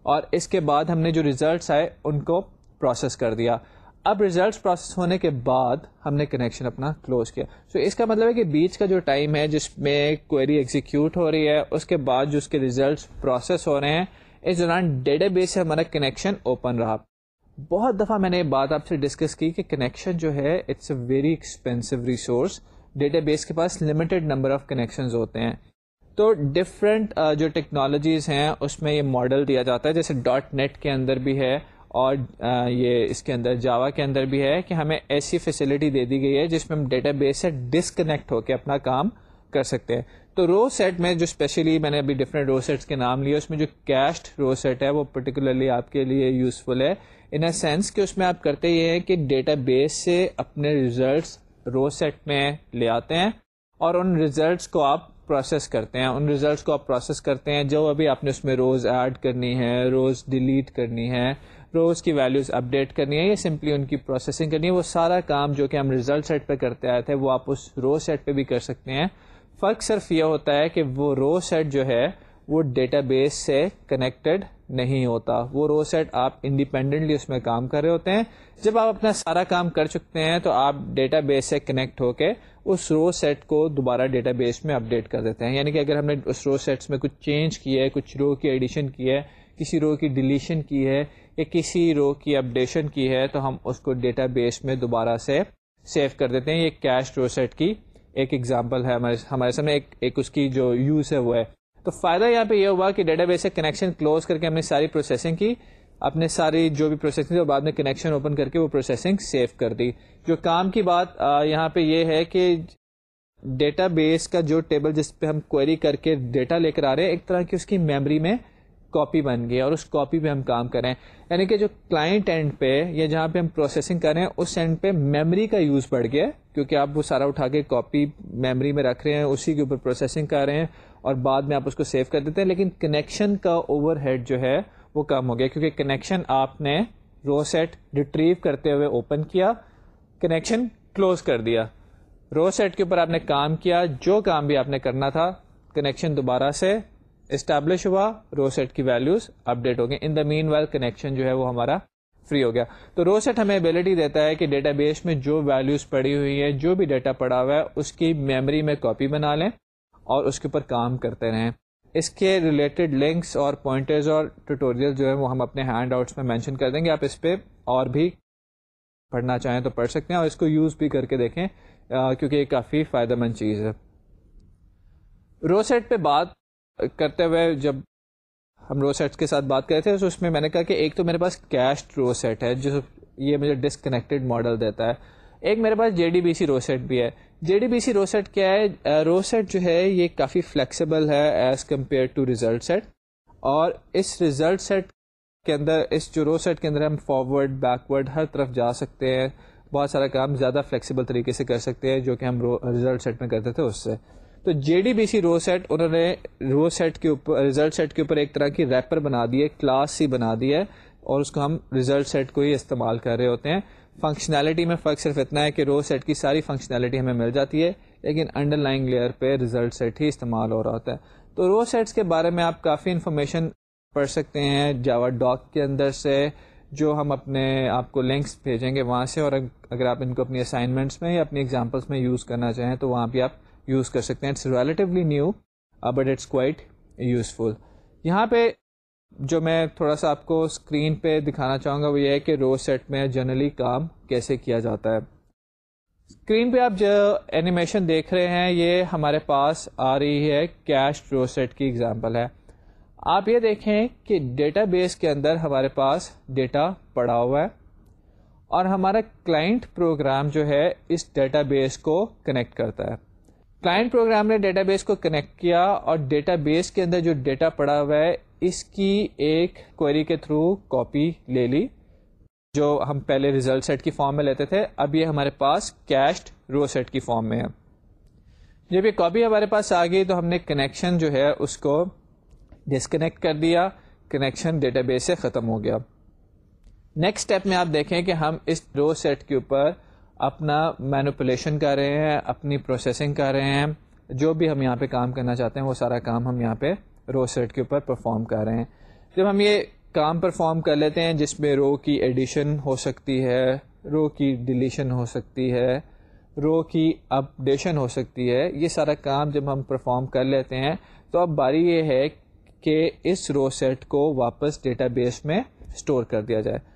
اور اس کے بعد ہم نے جو ریزلٹس آئے، ان کو پروسیس کر دیا۔ اب ریزلٹس پروسیس ہونے کے بعد ہم نے کنیکشن اپنا کلوز کیا. سو so اس کا مطلب ہے کہ بیچ کا جو ٹائم ہے جس میں کوئری ایگزیکیوٹ ہو رہی ہے، اس کے بعد جو اس کے ریزلٹس پروسیس ہو رہے ہیں، اس دوران ڈیٹا بیس سے ہمارا کنیکشن اوپن رہا. بہت دفعہ میں نے یہ بات آپ سے ڈسکس کی کہ کنیکشن جو ہے it's a very expensive resource database کے پاس لمیٹڈ نمبر آف کنیکشنز ہوتے ہیں. تو ڈفرینٹ جو ٹیکنالوجیز ہیں، اس میں یہ ماڈل دیا جاتا ہے، جیسے ڈاٹ نیٹ کے اندر بھی ہے اور یہ اس کے اندر جاوا کے اندر بھی ہے کہ ہمیں ایسی فیسلٹی دے دی گئی ہے جس میں ہم ڈیٹا بیس سے ڈسکنیکٹ ہو کے اپنا کام کر سکتے ہیں۔ تو رو سیٹ میں جو اسپیشلی میں نے ابھی ڈفرینٹ رو سیٹس کے نام لیے، اس میں جو کیسٹ رو سیٹ ہے، وہ پرٹیکولرلی آپ کے لیے یوزفل ہے۔ ان اے سینس کہ اس میں آپ کرتے یہ ہیں کہ ڈیٹا بیس سے اپنے ریزلٹس رو سیٹ میں لے آتے ہیں اور ان ریزلٹس کو آپ پروسیس کرتے ہیں۔ ان ریزلٹس کو آپ پروسیس کرتے ہیں۔ جو ابھی آپ نے اس میں روز ایڈ کرنی ہے روز ڈیلیٹ کرنی ہے روز کی ویلیوز اپڈیٹ کرنی ہے یا سمپلی ان کی پروسیسنگ کرنی ہے، وہ سارا کام جو کہ ہم ریزلٹ سیٹ پہ کرتے آئے تھے، وہ آپ اس رو سیٹ پہ بھی کر سکتے ہیں۔ فرق صرف یہ ہوتا ہے کہ وہ رو سیٹ جو ہے، وہ ڈیٹا بیس سے کنیکٹڈ نہیں ہوتا۔ وہ رو سیٹ آپ انڈیپینڈنٹلی اس میں کام کر رہے ہوتے ہیں۔ جب آپ اپنا سارا کام کر چکتے ہیں، تو آپ ڈیٹا بیس سے کنیکٹ ہو کے اس رو سیٹ کو دوبارہ ڈیٹا بیس میں اپڈیٹ کر دیتے ہیں۔ یعنی کہ اگر ہم نے اس رو سیٹس میں کچھ چینج کیا ہے، کچھ رو کی ایڈیشن کی ہے، کسی رو کی ڈیلیشن کی ہے یا کسی رو کی اپڈیشن کی ہے تو ہم اس کو ڈیٹا بیس میں دوبارہ سے سیو کر دیتے ہیں۔ یہ کیش رو سیٹ کی ایک ایگزامپل ہے ہمارے ہمارے سامنے ایک ایک اس کی جو یوز ہے وہ ہے۔ تو فائدہ یہاں پہ یہ ہوا کہ ڈیٹا بیس سے کنیکشن کلوز کر کے ہم نے ساری پروسیسنگ کی۔ اپنے ساری جو بھی پروسیسنگ بعد میں کنیکشن اوپن کر کے وہ پروسیسنگ سیو کر دی۔ جو کام کی بات یہاں پہ یہ ہے کہ ڈیٹا بیس کا جو ٹیبل جس پہ ہم کوئری کر کے ڈیٹا لے کر آ رہے ہیں، ایک طرح کی اس کی میموری میں کاپی بن گئی اور اس کاپی پہ ہم کام کریں۔ یعنی کہ جو کلائنٹ اینڈ پہ یا جہاں پہ ہم پروسیسنگ کر رہے ہیں، اس اینڈ پہ میموری کا یوز بڑھ گیا، کیونکہ آپ وہ سارا اٹھا کے کاپی میموری میں رکھ رہے ہیں، اسی کے اوپر پروسیسنگ کر رہے ہیں اور بعد میں آپ اس کو سیو کر دیتے ہیں۔ لیکن کنیکشن کا اوور ہیڈ جو ہے، وہ کم ہو گیا، کیونکہ کنیکشن آپ نے رو سیٹ ریٹریو کرتے ہوئے اوپن کیا کنیکشن کلوز کر دیا۔ رو سیٹ کے اوپر آپ نے کام کیا، جو کام بھی آپ نے کرنا تھا کنیکشن دوبارہ سے اسٹیبلش ہوا رو سیٹ کی ویلوز اپڈیٹ ہو گئے. In the main well connection جو ہے وہ ہمارا فری ہو گیا. تو رو سیٹ ہمیں ابیلٹی دیتا ہے کہ ڈیٹا بیس میں جو ویلوز پڑی ہوئی ہے جو بھی ڈیٹا پڑا ہوا ہے، اس کی میموری میں کاپی بنا لیں اور اس کے اوپر کام کرتے رہیں. اس کے ریلیٹڈ لنکس اور پوائنٹرز اور ٹوٹوریل جو ہے وہ ہم اپنے ہینڈ آؤٹس میں مینشن کر دیں گے. آپ اس پہ اور بھی پڑھنا چاہیں تو پڑھ سکتے ہیں اور اس کو یوز بھی کر کے دیکھیں کیونکہ یہ کافی فائدہ مند چیز ہے۔ رو سیٹ پہ بات کرتے ہوئے جب ہم رو سیٹس کے ساتھ بات کرے تھے، تو اس میں میں نے کہا کہ ایک تو میرے پاس کیش رو سیٹ ہے، جو یہ مجھے ڈسکنیکٹڈ ماڈل دیتا ہے۔ ایک میرے پاس J D B C row set بھی ہے۔ J D B C row set کیا ہے؟ رو سیٹ جو ہے، یہ کافی فلیکسیبل ہے as compare to result set اور اس ریزلٹ سیٹ کے اندر، اس جو رو سیٹ کے اندر ہم فارورڈ بیکورڈ ہر طرف جا سکتے ہیں۔ بہت سارا کام زیادہ فلیکسیبل طریقے سے کر سکتے ہیں، جو کہ ہم ریزلٹ سیٹ میں کرتے تھے اس سے۔ تو J D B C row set, انہوں نے رو سیٹ کے اوپر ریزلٹ سیٹ کے اوپر ایک طرح کی ریپر بنا دی ہے کلاس سی بنا دی ہے، اور اس کو ہم ریزلٹ سیٹ کو ہی استعمال کر رہے ہوتے ہیں۔ فنکشنالٹی میں فرق صرف اتنا ہے کہ رو سیٹ کی ساری فنکشنالٹی ہمیں مل جاتی ہے، لیکن انڈر لائن لیئر پہ ریزلٹ سیٹ ہی استعمال ہو رہا ہوتا ہے۔ تو رو سیٹس کے بارے میں آپ کافی انفارمیشن پڑھ سکتے ہیں جاوا ڈاک کے اندر سے، جو ہم اپنے آپ کو لنکس بھیجیں گے وہاں سے، اور اگر آپ ان کو اپنی اسائنمنٹس میں یا اپنی ایگزامپلس میں یوز کرنا چاہیں تو وہاں بھی آپ یوز کر سکتے ہیں۔ It's relatively new but it's quite useful یہاں پہ جو میں تھوڑا سا آپ کو اسکرین پہ دکھانا چاہوں گا وہ یہ ہے کہ رو سیٹ میں جنرلی کام کیسے کیا جاتا ہے۔ اسکرین پہ آپ جو اینیمیشن دیکھ رہے ہیں، یہ ہمارے پاس آ رہی ہے۔ کیش رو سیٹ کی ایگزامپل ہے۔ آپ یہ دیکھیں کہ ڈیٹا بیس کے اندر ہمارے پاس ڈیٹا پڑا ہوا ہے اور ہمارا کلائنٹ پروگرام جو ہے اس ڈیٹا بیس کو کنیکٹ کرتا ہے۔ کلائنٹ پروگرام نے ڈیٹا بیس کو کنیکٹ کیا اور ڈیٹا بیس کے اندر جو ڈیٹا پڑا ہوا ہے، اس کی ایک کوئری کے تھرو کاپی لے لی، جو ہم پہلے ریزلٹ سیٹ کی فارم میں لیتے تھے۔ اب یہ ہمارے پاس کیشڈ رو سیٹ کی فارم میں ہے۔ جب یہ کاپی ہمارے پاس آ گئی تو ہم نے کنیکشن جو ہے، اس کو ڈسکنیکٹ کر دیا کنیکشن ڈیٹا بیس سے ختم ہو گیا۔ نیکسٹ اسٹیپ میں آپ دیکھیں کہ ہم اس رو سیٹ کے اوپر اپنا مینوپولیشن کر رہے ہیں، اپنی پروسیسنگ کر رہے ہیں۔ جو بھی ہم یہاں پہ کام کرنا چاہتے ہیں، وہ سارا کام ہم یہاں پہ رو سیٹ کے اوپر پرفارم کر رہے ہیں۔ جب ہم یہ کام پرفارم کر لیتے ہیں، جس میں رو کی ایڈیشن ہو سکتی ہے رو کی ڈلیشن ہو سکتی ہے رو کی اپڈیشن ہو سکتی ہے، یہ سارا کام جب ہم پرفارم کر لیتے ہیں، تو اب باری یہ ہے کہ اس رو سیٹ کو واپس ڈیٹا بیس میں اسٹور کر دیا جائے۔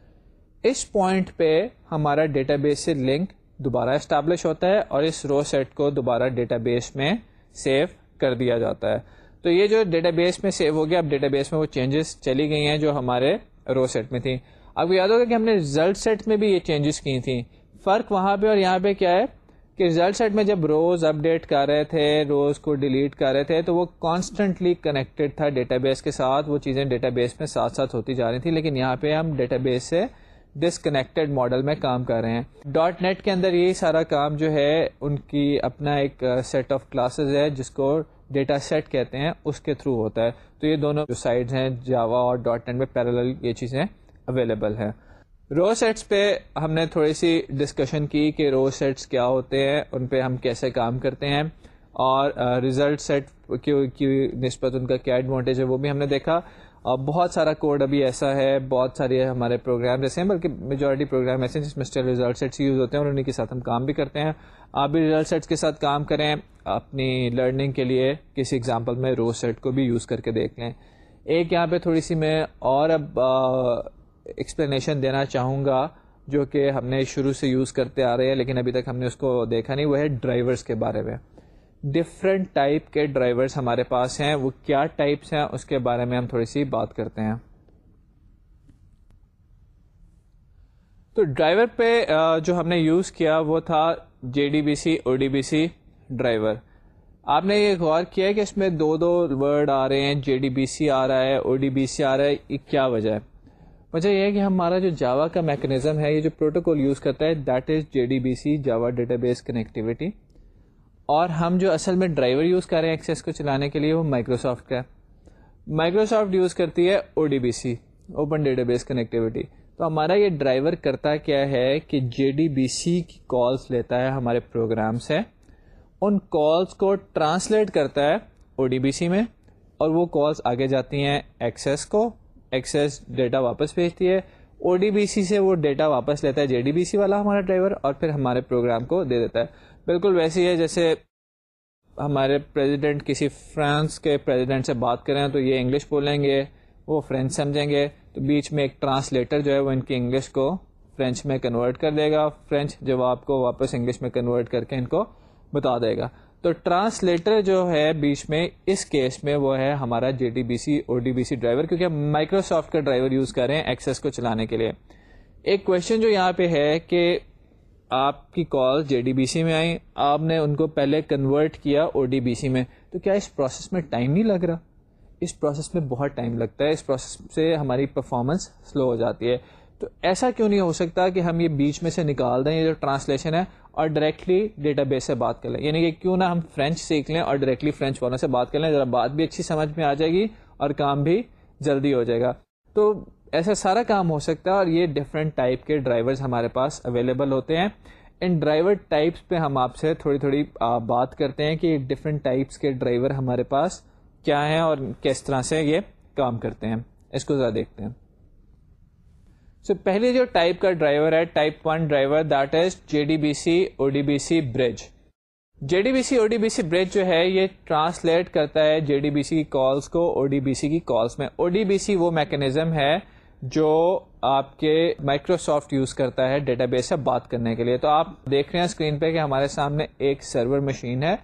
اس پوائنٹ پہ ہمارا ڈیٹا بیس سے لنک دوبارہ اسٹیبلش ہوتا ہے اور اس رو سیٹ کو دوبارہ ڈیٹا بیس میں سیو کر دیا جاتا ہے۔ تو یہ جو ڈیٹا بیس میں سیو ہو گیا، اب ڈیٹا بیس میں وہ چینجز چلی گئی ہیں جو ہمارے رو سیٹ میں تھیں۔ اب یاد ہوگا کہ ہم نے ریزلٹ سیٹ میں بھی یہ چینجز کی تھیں۔ فرق وہاں پہ اور یہاں پہ کیا ہے کہ ریزلٹ سیٹ میں جب روز اپ ڈیٹ کر رہے تھے روز کو ڈیلیٹ کر رہے تھے، تو وہ کانسٹنٹلی کنیکٹڈ تھا ڈیٹا بیس کے ساتھ۔ وہ چیزیں ڈیٹا بیس میں ساتھ ساتھ ہوتی جا رہی تھیں، لیکن یہاں پہ ہم ڈیٹا بیس سے ڈسکنیکٹڈ ماڈل میں کام کر رہے ہیں۔ ڈاٹ نیٹ کے اندر یہی سارا کام جو ہے، ان کی اپنا ایک سیٹ آف کلاسز ہے، جس کو ڈیٹا سیٹ کہتے ہیں، اس کے تھرو ہوتا ہے۔ تو یہ دونوں جو سائڈز ہیں جاوا اور ڈاٹ نیٹ میں پیرل یہ چیزیں اویلیبل ہیں۔ رو سیٹس پہ ہم نے تھوڑی سی ڈسکشن کی کہ رو سیٹس کیا ہوتے ہیں، ان پہ ہم کیسے کام کرتے ہیں۔ اور ریزلٹ سیٹ کی نسبت ان کا کیا ایڈوانٹیج ہے وہ بھی ہم نے دیکھا۔ بہت سارا کوڈ ابھی ایسا ہے، بہت سارے ہمارے پروگرام جیسے ہیں، بلکہ میجورٹی پروگرام ایسے ہیں جس میں اسٹل ریزلٹ سیٹس یوز ہوتے ہیں اور انہیں کے ساتھ ہم کام بھی کرتے ہیں۔ آپ بھی ریزلٹ سیٹس کے ساتھ کام کریں، اپنی لرننگ کے لیے کسی ایگزامپل میں رو سیٹ کو بھی یوز کر کے دیکھ لیں۔ ایک یہاں پہ تھوڑی سی میں اور اب ایکسپلینیشن دینا چاہوں گا، جو کہ ہم نے شروع سے یوز کرتے آ رہے ہیں، لیکن ابھی تک ہم نے اس کو دیکھا نہیں، وہ ہے ڈرائیورس کے بارے میں۔ ڈفرینٹ ٹائپ کے ڈرائیورس ہمارے پاس ہیں۔ وہ کیا ٹائپس ہیں، اس کے بارے میں ہم تھوڑی سی بات کرتے ہیں۔ تو ڈرائیور پہ جو ہم نے یوز کیا وہ تھا J D B C O D B C driver آپ نے یہ غور کیا ہے کہ اس میں دو دو ورڈ آ رہے ہیں۔ جے ڈی بی سی آ رہا ہے او ڈی بی سی آ رہا ہے، یہ کیا وجہ ہے؟ وجہ یہ ہے کہ ہمارا جو جاوا کا میکنیزم ہے، یہ جو پروٹوکول یوز کرتا ہے that is J D B C Java database connectivity اور ہم جو اصل میں ڈرائیور یوز کر رہے ہیں ایکسیس کو چلانے کے لیے وہ مائکروسافٹ کا ہے۔ مائکروسافٹ یوز کرتی ہے O D B C open database connectivity تو ہمارا یہ ڈرائیور کرتا کیا ہے کہ جے ڈی بی سی کی کالس لیتا ہے ہمارے پروگرام سے۔ ان کالس کو ٹرانسلیٹ کرتا ہے او ڈی بی سی میں اور وہ کالس آگے جاتی ہیں ایکسیس کو۔ ایکسیس ڈیٹا واپس بھیجتی ہے۔ او ڈی بی سی سے وہ ڈیٹا واپس لیتا ہے جے ڈی بی سی والا ہمارا ڈرائیور اور پھر ہمارے پروگرام کو دے دیتا ہے۔ بالکل ویسے ہی ہے، جیسے ہمارے پریزیڈنٹ کسی فرانس کے پریزیڈنٹ سے بات کریں تو یہ انگلش بولیں گے، وہ فرینچ سمجھیں گے، تو بیچ میں ایک ٹرانسلیٹر جو ہے وہ ان کی انگلش کو فرینچ میں کنورٹ کر دے گا، فرینچ جواب کو واپس انگلش میں کنورٹ کر کے ان کو بتا دے گا۔ تو ٹرانسلیٹر جو ہے بیچ میں اس کیس میں وہ ہے ہمارا J D B C O D B C driver کیونکہ ہم مائکروسافٹ کا ڈرائیور یوز کر رہے ہیں ایکسیس کو چلانے کے لیے۔ ایک کوشچن جو یہاں پہ ہے کہ آپ کی کال جے ڈی بی سی میں آئی آپ نے ان کو پہلے کنورٹ کیا او ڈی بی سی میں۔ تو کیا اس پروسیس میں ٹائم نہیں لگ رہا؟ اس پروسیس میں بہت ٹائم لگتا ہے، اس پروسیس سے ہماری پرفارمنس سلو ہو جاتی ہے۔ تو ایسا کیوں نہیں ہو سکتا کہ ہم یہ بیچ میں سے نکال دیں، یہ جو ٹرانسلیشن ہے، اور ڈائریکٹلی ڈیٹا بیس سے بات کر لیں۔ یعنی کہ کیوں نہ ہم فرینچ سیکھ لیں اور ڈائریکٹلی فرینچ والوں سے بات کر لیں، ذرا بات بھی اچھی سمجھ میں آ جائے گی اور کام بھی جلدی ہو جائے گا۔ تو ایسا سارا کام ہو سکتا ہے اور یہ ڈفرینٹ ٹائپ کے ڈرائیورز ہمارے پاس اویلیبل ہوتے ہیں۔ ان ڈرائیور ٹائپس پہ ہم آپ سے تھوڑی تھوڑی بات کرتے ہیں کہ ڈفرینٹ ٹائپس کے ڈرائیور ہمارے پاس کیا ہیں اور کس طرح سے یہ کام کرتے ہیں۔ اس کو ذرا دیکھتے ہیں۔ سو so, پہلے جو ٹائپ کا ڈرائیور ہے type one driver that is J D B C O D B C bridge J D B C O D B C bridge جو ہے یہ ٹرانسلیٹ کرتا ہے جے ڈی بی سی کی کالس کو او ڈی بی سی کی calls میں۔ او D B سی وہ میکنیزم ہے جو آپ کے مائکروسافٹ یوز کرتا ہے ڈیٹا بیس سے بات کرنے کے لیے۔ تو آپ دیکھ رہے ہیں اسکرین پہ کہ ہمارے سامنے ایک سرور مشین ہے۔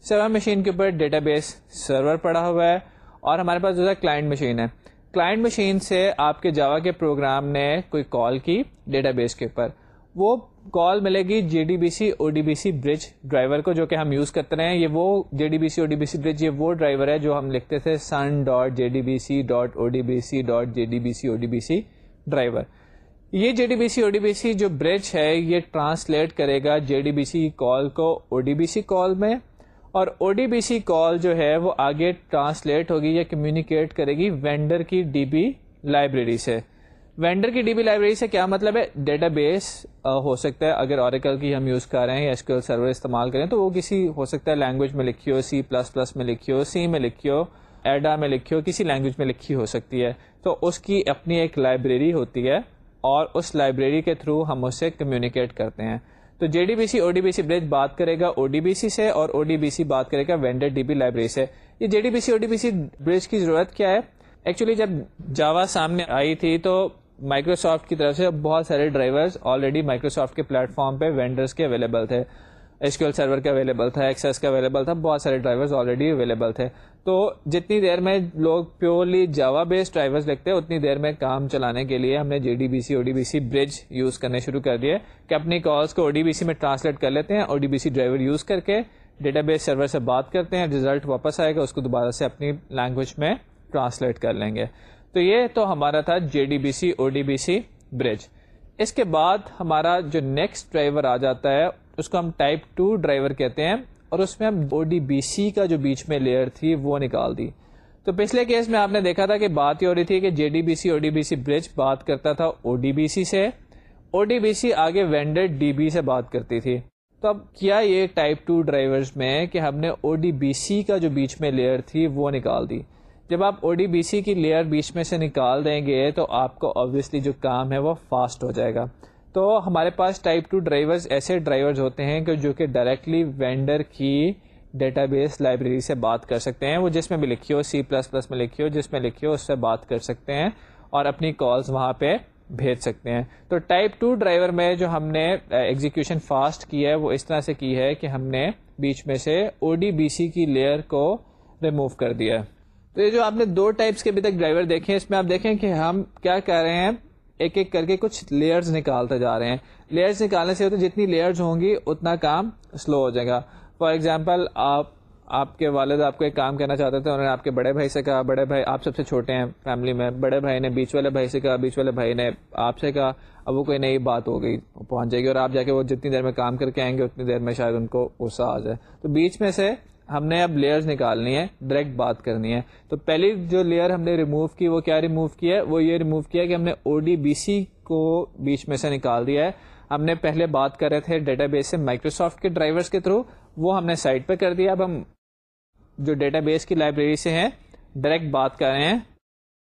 سرور مشین کے اوپر ڈیٹا بیس سرور پڑا ہوا ہے اور ہمارے پاس جو ہے کلائنٹ مشین ہے۔ کلائنٹ مشین سے آپ کے جاوا کے پروگرام نے کوئی کال کی ڈیٹا بیس کے اوپر۔ وہ کال ملے گی J D B C O D B C bridge driver کو جو کہ ہم یوز کرتے رہے ہیں یہ وہ J D B C O D B C bridge یہ وہ ڈرائیور ہے جو ہم لکھتے تھے Sun dot J D B C dot O D B C dot J D B C O D B C driver یہ J D B C O D B C جو bridge ہے یہ translate کرے گا جے D B سی کال کو او D B سی کال میں اور او D B سی کال جو ہے وہ آگے ٹرانسلیٹ ہوگی یا کمیونیکیٹ کرے گی وینڈر کی ڈی بی لائبریری سے وینڈر کی ڈی بی لائبریری سے کیا مطلب ہے؟ ڈیٹا بیس ہو سکتا ہے اگر اوریکل کی ہم یوز کر رہے ہیں یا ایسکیول سرور استعمال کریں تو وہ کسی، ہو سکتا ہے لینگویج میں لکھی ہو سی پلس پلس میں لکھی ہو سی میں لکھی ہو ایڈا میں لکھی ہو، کسی لینگویج میں لکھی ہو سکتی ہے۔ تو اس کی اپنی ایک لائبریری ہوتی ہے اور اس لائبریری کے تھرو ہم اس سے کمیونیکیٹ کرتے ہیں۔ تو J D B C O D B C bridge بات کرے گا او ڈی بی سی سے اور او ڈی بی سی بات کرے گا وینڈر ڈی بی لائبریری سے۔ یہ J D B C O D B C bridge کی ضرورت کیا ہے؟ ایکچولی جب جاوا سامنے آئی تھی تو مائکروسافٹ کی طرف سے بہت سارے ڈرائیورز آلریڈی مائکروسافٹ کے پلیٹ فارم پہ وینڈرس کے اویلیبل تھے۔ ایل سرور کا اویلیبل تھا ایکسیس کا اویلیبل تھا، بہت سارے ڈرائیورز آلریڈی اویلیبل تھے۔ تو جتنی دیر میں لوگ پیورلی جاوا بیسڈ ڈرائیورز لکھتے ہیں، اتنی دیر میں کام چلانے کے لیے ہم نے J D B C O D B C bridge use کرنے شروع کر دیے کہ اپنی کالس کو او ڈی بی سی میں ٹرانسلیٹ کر لیتے ہیں O D B C driver use کر کے ڈیٹا بیس سرور سے بات کرتے ہیں ریزلٹ واپس آئے گا، اس کو دوبارہ سے اپنی لینگویج میں ٹرانسلیٹ کر لیں گے۔ تو یہ تو ہمارا تھا J D B C, O D B C bridge اس کے بعد ہمارا جو نیکسٹ ڈرائیور آ جاتا ہے، اس کو ہم ٹائپ ٹو ڈرائیور کہتے ہیں، اور اس میں ہم او ڈی بی سی کا جو بیچ میں لیئر تھی، وہ نکال دی۔ تو پچھلے کیس میں آپ نے دیکھا تھا کہ بات یہ ہو رہی تھی کہ J D B C, O D B C bridge بات کرتا تھا او ڈی بی سی سے۔ او ڈی بی سی آگے وینڈر ڈی بی سے بات کرتی تھی۔ تو اب کیا یہ ٹائپ ٹو ڈرائیورز میں کہ ہم نے او ڈی بی سی کا جو بیچ میں لیئر تھی، وہ نکال دی۔ جب آپ او ڈی بی سی کی لیئر بیچ میں سے نکال دیں گے تو آپ کو آبویسلی جو کام ہے وہ فاسٹ ہو جائے گا۔ تو ہمارے پاس ٹائپ ٹو ڈرائیورز ایسے ڈرائیورز ہوتے ہیں کہ جو کہ ڈائریکٹلی وینڈر کی ڈیٹا بیس لائبریری سے بات کر سکتے ہیں۔ وہ جس میں بھی لکھی ہو سی پلس پلس میں لکھی ہو، جس میں لکھی ہو، اس سے بات کر سکتے ہیں اور اپنی کالز وہاں پہ بھیج سکتے ہیں۔ تو ٹائپ ٹو ڈرائیور میں جو ہم نے ایگزیکیوشن فاسٹ کی ہے، وہ اس طرح سے کی ہے کہ ہم نے بیچ میں سے او ڈی بی سی کی لیئر کو ریموو کر دیا۔ تو یہ جو آپ نے دو ٹائپس کے ابھی تک ڈرائیور دیکھے اس میں آپ دیکھیں کہ ہم کیا کر رہے ہیں؟ ایک ایک کر کے کچھ لیئرز نکالتے جا رہے ہیں۔ لیئرز نکالنے سے جتنی لیئرز ہوں گی، اتنا کام سلو ہو جائے گا۔ فار ایگزامپل آپ آپ کے والد آپ کو ایک کام کرنا چاہتے تھے، انہوں نے آپ کے بڑے بھائی سے کہا، بڑے بھائی آپ سب سے چھوٹے ہیں فیملی میں۔ بڑے بھائی نے، بیچ والے بھائی سے کہا، بیچ والے بھائی نے آپ سے کہا، اب وہ کوئی نئی بات ہو گئی پہنچ جائے گی اور آپ جا کے وہ جتنی دیر میں کام کر کے آئیں گے، اتنی دیر میں شاید ان کو غصہ آ جائے۔ تو بیچ میں سے ہم نے اب لیئرز نکالنی ہے ڈائریکٹ بات کرنی ہے تو پہلی جو لیئر ہم نے ریموو کی، وہ کیا ریموو کیا ہے؟ وہ یہ ریموو کیا کہ ہم نے او ڈی بی سی کو بیچ میں سے نکال دیا ہے۔ ہم نے پہلے بات کر رہے تھے ڈیٹا بیس سے مائکروسافٹ کے ڈرائیورس کے تھرو وہ ہم نے سائٹ پہ کر دیا۔ اب ہم جو ڈیٹا بیس کی لائبریری سے ہیں ڈائریکٹ بات کر رہے ہیں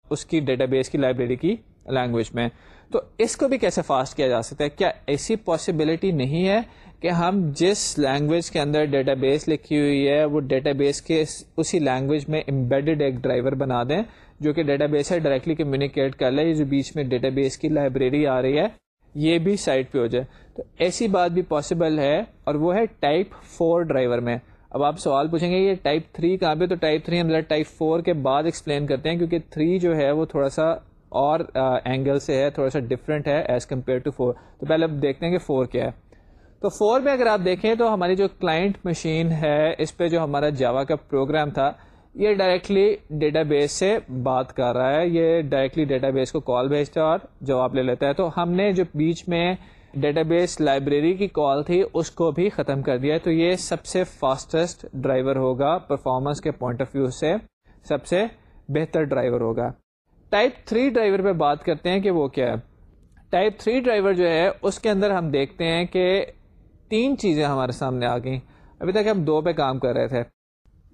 اس کی ڈیٹا بیس کی لائبریری کی لینگویج میں۔ تو اس کو بھی کیسے فاسٹ کیا جا سکتا ہے؟ کیا ایسی پاسبلٹی نہیں ہے کہ ہم جس لینگویج کے اندر ڈیٹا بیس لکھی ہوئی ہے، وہ ڈیٹا بیس کے اسی لینگویج میں امبیڈڈ ایک ڈرائیور بنا دیں، جو کہ ڈیٹا بیس ہے ڈائریکٹلی کمیونیکیٹ کر لے، جو بیچ میں ڈیٹا بیس کی لائبریری آ رہی ہے، یہ بھی سائٹ پہ ہو جائے۔ تو ایسی بات بھی پاسبل ہے، اور وہ ہے ٹائپ فور ڈرائیور میں۔ اب آپ سوال پوچھیں گے، یہ ٹائپ تھری کہاں پہ تو ٹائپ تھری ہم ٹائپ فور کے بعد ایکسپلین کرتے ہیں، کیونکہ تھری جو ہے، وہ تھوڑا سا اور اینگل سے ہے، تھوڑا سا ڈفرینٹ ہے ایز کمپیئر ٹو فور تو پہلے اب دیکھتے ہیں کہ فور کیا ہے۔ تو فور میں اگر آپ دیکھیں تو ہماری جو کلائنٹ مشین ہے، اس پہ جو ہمارا جاوا کا پروگرام تھا، یہ ڈائریکٹلی ڈیٹا بیس سے بات کر رہا ہے۔ یہ ڈائریکٹلی ڈیٹا بیس کو کال بھیجتا ہے اور جواب لے لیتا ہے۔ تو ہم نے جو بیچ میں ڈیٹا بیس لائبریری کی کال تھی، اس کو بھی ختم کر دیا تو یہ سب سے فاسٹسٹ ڈرائیور ہوگا پرفارمنس کے پوائنٹ آف ویو سے۔ سب سے بہتر ڈرائیور ہوگا۔ ٹائپ تھری ڈرائیور پہ بات کرتے ہیں کہ وہ کیا ہے۔ ٹائپ تھری ڈرائیور جو ہے، اس کے اندر ہم دیکھتے ہیں کہ تین چیزیں ہمارے سامنے آ گئیں۔ ابھی تک ہم دو پہ کام کر رہے تھے۔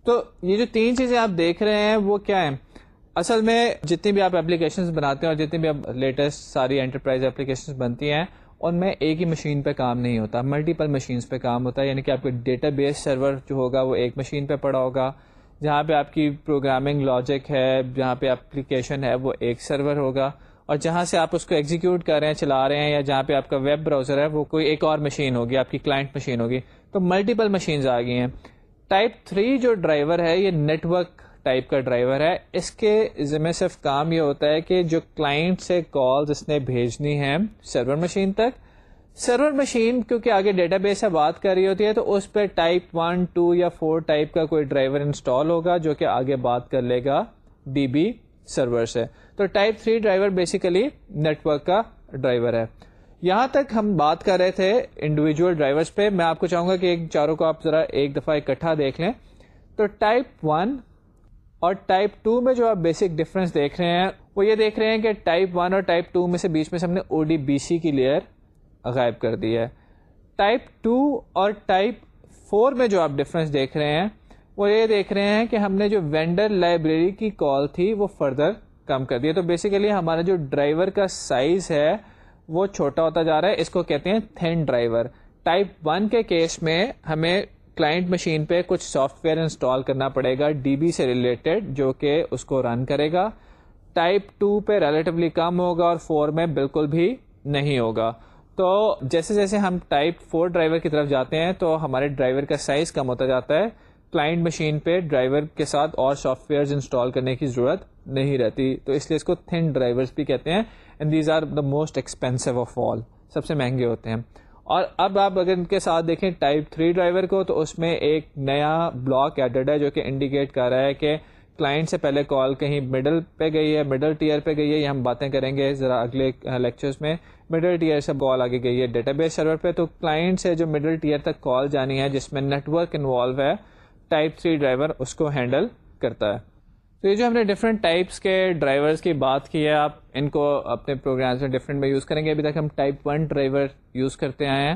تو یہ جو تین چیزیں آپ دیکھ رہے ہیں، وہ کیا ہیں؟ اصل میں جتنی بھی آپ اپلیکیشنز بناتے ہیں اور جتنی بھی اب لیٹسٹ ساری انٹرپرائز اپلیکیشن بنتی ہیں، ان میں ایک ہی مشین پہ کام نہیں ہوتا۔ ملٹیپل مشینس پہ کام ہوتا ہے۔ یعنی کہ آپ کا ڈیٹا بیس سرور جو ہوگا، وہ ایک مشین پہ پڑا ہوگا۔ جہاں پہ آپ کی پروگرامنگ لاجک ہے، جہاں پہ اپلیکیشن ہے، وہ ایک سرور ہوگا۔ اور جہاں سے آپ اس کو ایگزیکیوٹ کر رہے ہیں، چلا رہے ہیں، یا جہاں پہ آپ کا ویب براؤزر ہے، وہ کوئی ایک اور مشین ہوگی، آپ کی کلائنٹ مشین ہوگی۔ تو ملٹیپل مشینز آ گئی ہیں۔ ٹائپ تھری جو ڈرائیور ہے، یہ نیٹورک ٹائپ کا ڈرائیور ہے۔ اس کے ذمہ صرف کام یہ ہوتا ہے کہ جو کلائنٹ سے کالز اس نے بھیجنی ہے سرور مشین تک سرور مشین کیونکہ آگے ڈیٹا بیس سے بات کر رہی ہوتی ہے، تو اس پہ ٹائپ ون ٹو یا فور ٹائپ کا کوئی ڈرائیور انسٹال ہوگا، جو کہ آگے بات کر لے گا ڈی بی سرور سے۔ تو type three driver basically network کا ڈرائیور ہے۔ یہاں تک ہم بات کر رہے تھے انڈیویجل ڈرائیورس پہ۔ میں آپ کو چاہوں گا کہ ایک چاروں کو آپ ذرا ایک دفعہ اکٹھا دیکھ لیں۔ تو ٹائپ ون اور ٹائپ ٹو میں جو آپ بیسک ڈفرنس دیکھ رہے ہیں، وہ یہ دیکھ رہے ہیں کہ ٹائپ ون اور ٹائپ ٹو میں سے بیچ میں سے ہم نے او ڈی بی سی کی لیئر غائب کر دی ہے۔ ٹائپ ٹو اور ٹائپ فور میں جو آپ ڈفرنس دیکھ رہے ہیں وہ یہ دیکھ رہے ہیں کہ ہم نے جو وینڈر لائبریری کی کال تھی وہ فردر کم کر دی تو بیسیکلی ہمارا جو ڈرائیور کا سائز ہے وہ چھوٹا ہوتا جا رہا ہے۔ اس کو کہتے ہیں تھین ڈرائیور ٹائپ ون کے کیس میں ہمیں کلائنٹ مشین پہ کچھ سافٹ ویئر انسٹال کرنا پڑے گا ڈی بی سے ریلیٹڈ جو کہ اس کو رن کرے گا۔ ٹائپ ٹو پہ ریلیٹیولی کم ہوگا اور فور میں بالکل بھی نہیں ہوگا۔ تو جیسے جیسے ہم ٹائپ فور ڈرائیور کی طرف جاتے ہیں تو ہمارے ڈرائیور کا سائز کم ہوتا جاتا ہے۔ کلائنٹ مشین پہ ڈرائیور کے ساتھ اور سافٹ ویئر انسٹال کرنے کی ضرورت نہیں رہتی۔ تو اس لیے اس کو تھن ڈرائیور بھی کہتے ہیں and these are the most expensive of all سب سے مہنگے ہوتے ہیں۔ اور اب آپ اگر ان کے ساتھ دیکھیں ٹائپ تھری ڈرائیور کو، تو اس میں ایک نیا بلاک ایڈڈ ہے جو کہ انڈیکیٹ کر رہا ہے کہ کلائنٹ سے پہلے کال کہیں مڈل پہ گئی ہے مڈل ٹیئر پہ گئی ہے۔ یہ ہم باتیں کریں گے ذرا اگلے لیکچرز میں۔ مڈل ٹیئر سے کال آگے گئی ہے ڈیٹا بیس سرور پہ۔ تو کلائنٹ سے جو مڈل ٹیئر تک کال جانی ہے، جس میں نیٹ ورک انوالو ہے ٹائپ تھری ڈرائیور اس کو ہینڈل کرتا ہے۔ تو یہ جو ہم نے ڈفرینٹ ٹائپس کے ڈرائیورس کی بات کی ہے، آپ ان کو اپنے پروگرامس میں ڈفرینٹ میں یوز کریں گے۔ ابھی تک ہم ٹائپ ون ڈرائیور یوز کرتے آئے ہیں۔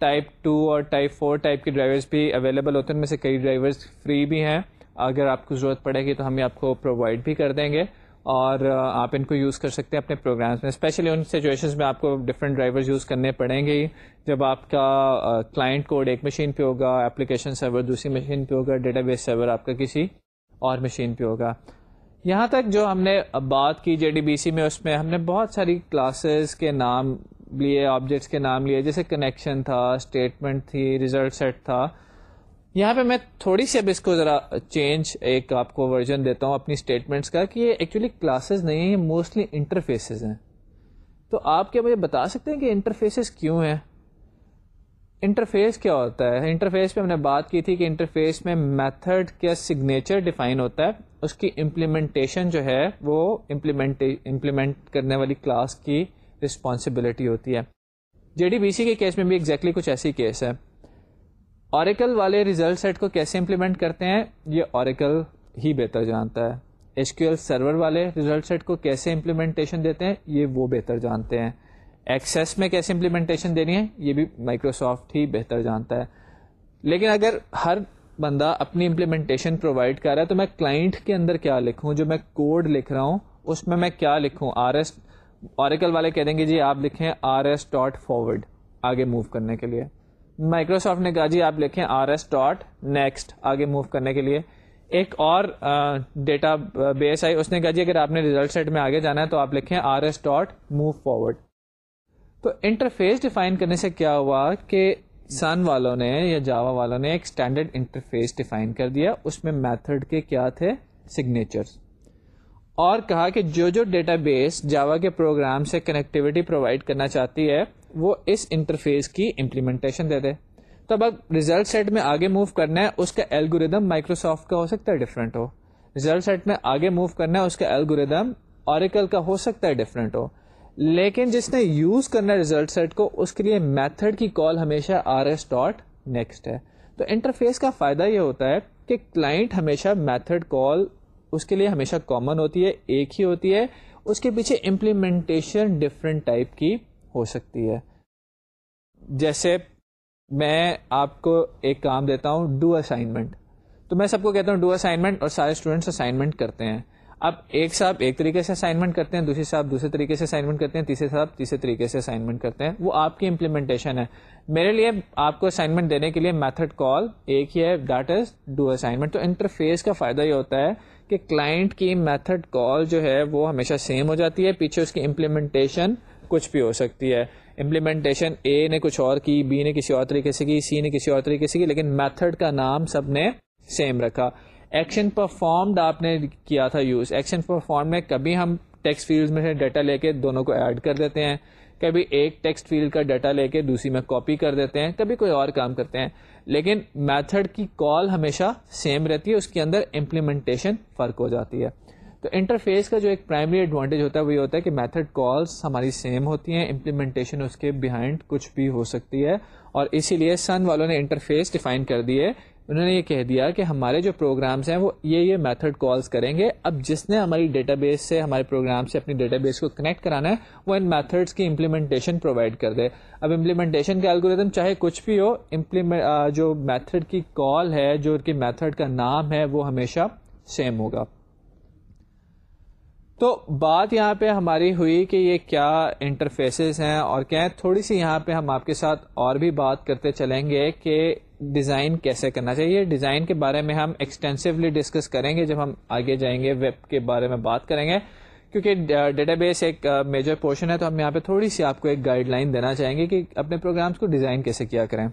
ٹائپ ٹو اور ٹائپ فور ٹائپ کے ڈرائیورس بھی اویلیبل ہوتے ہیں۔ ان میں سے کئی ڈرائیورس فری بھی ہیں۔ اگر آپ کو ضرورت پڑے گی تو ہم آپ کو پرووائڈ بھی کر دیں گے۔ اور آپ ان کو یوز کر سکتے ہیں اپنے پروگرامس میں اسپیشلی ان سچویشنز میں آپ کو ڈفرینٹ ڈرائیورز یوز کرنے پڑیں گے۔ جب آپ کا کلائنٹ کوڈ ایک مشین پہ ہوگا اپلیکیشن سرور دوسری مشین پہ ہوگا ڈیٹا بیس سرور آپ کا کسی اور مشین پہ ہوگا۔ یہاں تک جو ہم نے بات کی جے ڈی بی سی میں، اس میں ہم نے بہت ساری کلاسز کے نام لیے آبجیکٹس کے نام لیے، جیسے کنیکشن تھا اسٹیٹمنٹ تھی ریزلٹ سیٹ تھا۔ یہاں پہ میں تھوڑی سی اب اس کو ذرا چینج ایک آپ کو ورژن دیتا ہوں اپنی اسٹیٹمنٹس کا کہ یہ ایکچولی کلاسز نہیں ہیں موسٹلی انٹرفیسز ہیں۔ تو آپ کیا مجھے بتا سکتے ہیں کہ انٹرفیسز کیوں ہیں؟ انٹرفیس کیا ہوتا ہے؟ انٹرفیس پہ ہم نے بات کی تھی کہ انٹرفیس میں میتھڈ کا سگنیچر ڈیفائن ہوتا ہے۔ اس کی امپلیمنٹیشن جو ہے، وہ امپلیمنٹ امپلیمنٹ کرنے والی کلاس کی رسپانسبلٹی ہوتی ہے۔ جے ڈی بی سی کے کیس میں بھی ایگزیکٹلی کچھ ایسی کیس ہے۔ اوریکل والے ریزلٹ سیٹ کو کیسے امپلیمنٹ کرتے ہیں، یہ اوریکل ہی بہتر جانتا ہے۔ ایچ کیو ایل سرور والے ریزلٹ سیٹ کو کیسے امپلیمنٹیشن دیتے ہیں، یہ وہ بہتر جانتے ہیں۔ ایکسیس میں کیسے امپلیمنٹیشن دینی ہے، یہ بھی مائکروسافٹ ہی بہتر جانتا ہے۔ لیکن اگر ہر بندہ اپنی امپلیمنٹیشن پرووائڈ کر رہا ہے، تو میں کلائنٹ کے اندر کیا لکھوں؟ جو میں کوڈ لکھ رہا ہوں، اس میں میں کیا لکھوں؟ آر ایس اوریکل والے کہہ دیں گے جی آپ لکھیں آر ایس ڈاٹ فارورڈ آگے موو کرنے کے لیے۔ مائکروسافٹ نے کہا جی آپ لکھیں آر ایس ڈاٹ نیکسٹ آگے موو کرنے کے لیے۔ ایک اور ڈیٹا بیس آئی۔ اس نے کہا جی اگر آپ نے ریزلٹ سیٹ میں آگے جانا ہے تو آپ لکھیں R S dot move forward تو انٹرفیس ڈیفائن کرنے سے کیا ہوا کہ سن والوں نے یا جاوا والوں نے ایک اسٹینڈرڈ انٹرفیس ڈیفائن کر دیا۔ اس میں میتھڈ کے کیا تھے؟ سگنیچرس اور کہا کہ جو جو ڈیٹا بیس جاوا کے پروگرام سے کنیکٹیوٹی پرووائڈ کرنا چاہتی ہے، وہ اس انٹرفیس کی امپلیمنٹیشن دے دے۔ تو اب ریزلٹ سیٹ میں آگے موو کرنا ہے، اس کا ایلگوریدم مائکروسافٹ کا ہو سکتا ہے ڈفرینٹ ہو۔ ریزلٹ سیٹ میں آگے موو کرنا ہے، اس کا ایلگوریدم اوریکل کا ہو سکتا ہے ڈفرینٹ ہو۔ لیکن جس نے یوز کرنا ہے ریزلٹ سیٹ کو، اس کے لیے میتھڈ کی کال ہمیشہ آر ایس ڈاٹ نیکسٹ ہے۔ تو انٹرفیس کا فائدہ یہ ہوتا ہے کہ کلائنٹ ہمیشہ میتھڈ کال اس کے لیے ہمیشہ کامن ہوتی ہے، ایک ہی ہوتی ہے۔ اس کے پیچھے امپلیمنٹیشن ڈفرینٹ ٹائپ کی ہو سکتی ہے۔ جیسے میں آپ کو ایک کام دیتا ہوں ڈو اسائنمنٹ تو میں سب کو کہتا ہوں ڈو اسائنمنٹ اور سارے اسٹوڈینٹس اسائنمنٹ کرتے ہیں۔ اب ایک صاحب ایک طریقے سے اسائنمنٹ کرتے ہیں، دوسری صاحب دوسرے طریقے سے اسائنمنٹ کرتے ہیں، تیسرے صاحب تیسرے طریقے سے اسائنمنٹ کرتے ہیں۔ وہ آپ کی امپلیمنٹیشن ہے۔ میرے لیے آپ کو اسائنمنٹ دینے کے لیے میتھڈ کال ایک ہی ہے دیٹ از ڈو اسائنمنٹ تو انٹرفیس کا فائدہ یہ ہوتا ہے کہ کلائنٹ کی میتھڈ کال جو ہے وہ ہمیشہ سیم ہو جاتی ہے، پیچھے اس کی امپلیمنٹیشن کچھ بھی ہو سکتی ہے۔ امپلیمنٹیشن اے نے کچھ اور کی بی نے کسی اور طریقے سے کی سی نے کسی اور طریقے سے کی، لیکن میتھڈ کا نام سب نے سیم رکھا۔ ایکشن پرفارمڈ آپ نے کیا تھا یوز ایکشن پرفارم میں کبھی ہم ٹیکسٹ فیلڈ میں سے ڈیٹا لے کے دونوں کو ایڈ کر دیتے ہیں۔ کبھی ایک ٹیکسٹ فیلڈ کا ڈیٹا لے کے دوسری میں کاپی کر دیتے ہیں، کبھی کوئی اور کام کرتے ہیں۔ لیکن میتھڈ کی کال ہمیشہ سیم رہتی ہے، اس کے اندر امپلیمنٹیشن فرق ہو جاتی ہے۔ تو انٹرفیس کا جو ایک پرائمری ایڈوانٹیج ہوتا ہے، وہ یہ ہوتا ہے کہ میتھڈ کالس ہماری سیم ہوتی ہیں امپلیمنٹیشن اس کے بیہائنڈ کچھ بھی ہو سکتی ہے۔ اور اسی لیے سن والوں نے انٹرفیس ڈیفائن کر دیے انہوں نے یہ کہہ دیا کہ ہمارے جو پروگرامس ہیں وہ یہ یہ میتھڈ کالس کریں گے۔ اب جس نے ہماری ڈیٹا بیس سے، ہمارے پروگرام سے اپنی ڈیٹا بیس کو کنیکٹ کرانا ہے، وہ ان میتھڈس کی امپلیمنٹیشن پرووائڈ کر دے۔ اب امپلیمنٹیشن کا الگوریدم چاہے کچھ بھی ہو جو میتھڈ کی کال ہے، جو ان کی میتھڈ کا نام ہے، وہ ہمیشہ سیم ہوگا۔ تو بات یہاں پہ ہماری ہوئی کہ یہ کیا انٹرفیسز ہیں اور کیا تھوڑی سی یہاں پہ ہم آپ کے ساتھ اور بھی بات کرتے چلیں گے کہ ڈیزائن کیسے کرنا چاہیے؟ ڈیزائن کے بارے میں ہم ایکسٹینسولی ڈسکس کریں گے جب ہم آگے جائیں گے ویب کے بارے میں بات کریں گے۔ کیونکہ ڈیٹا بیس ایک میجر پورشن ہے، تو ہم یہاں پہ تھوڑی سی آپ کو ایک گائیڈ لائن دینا چاہیں گے کہ اپنے پروگرامس کو ڈیزائن کیسے کیا کریں۔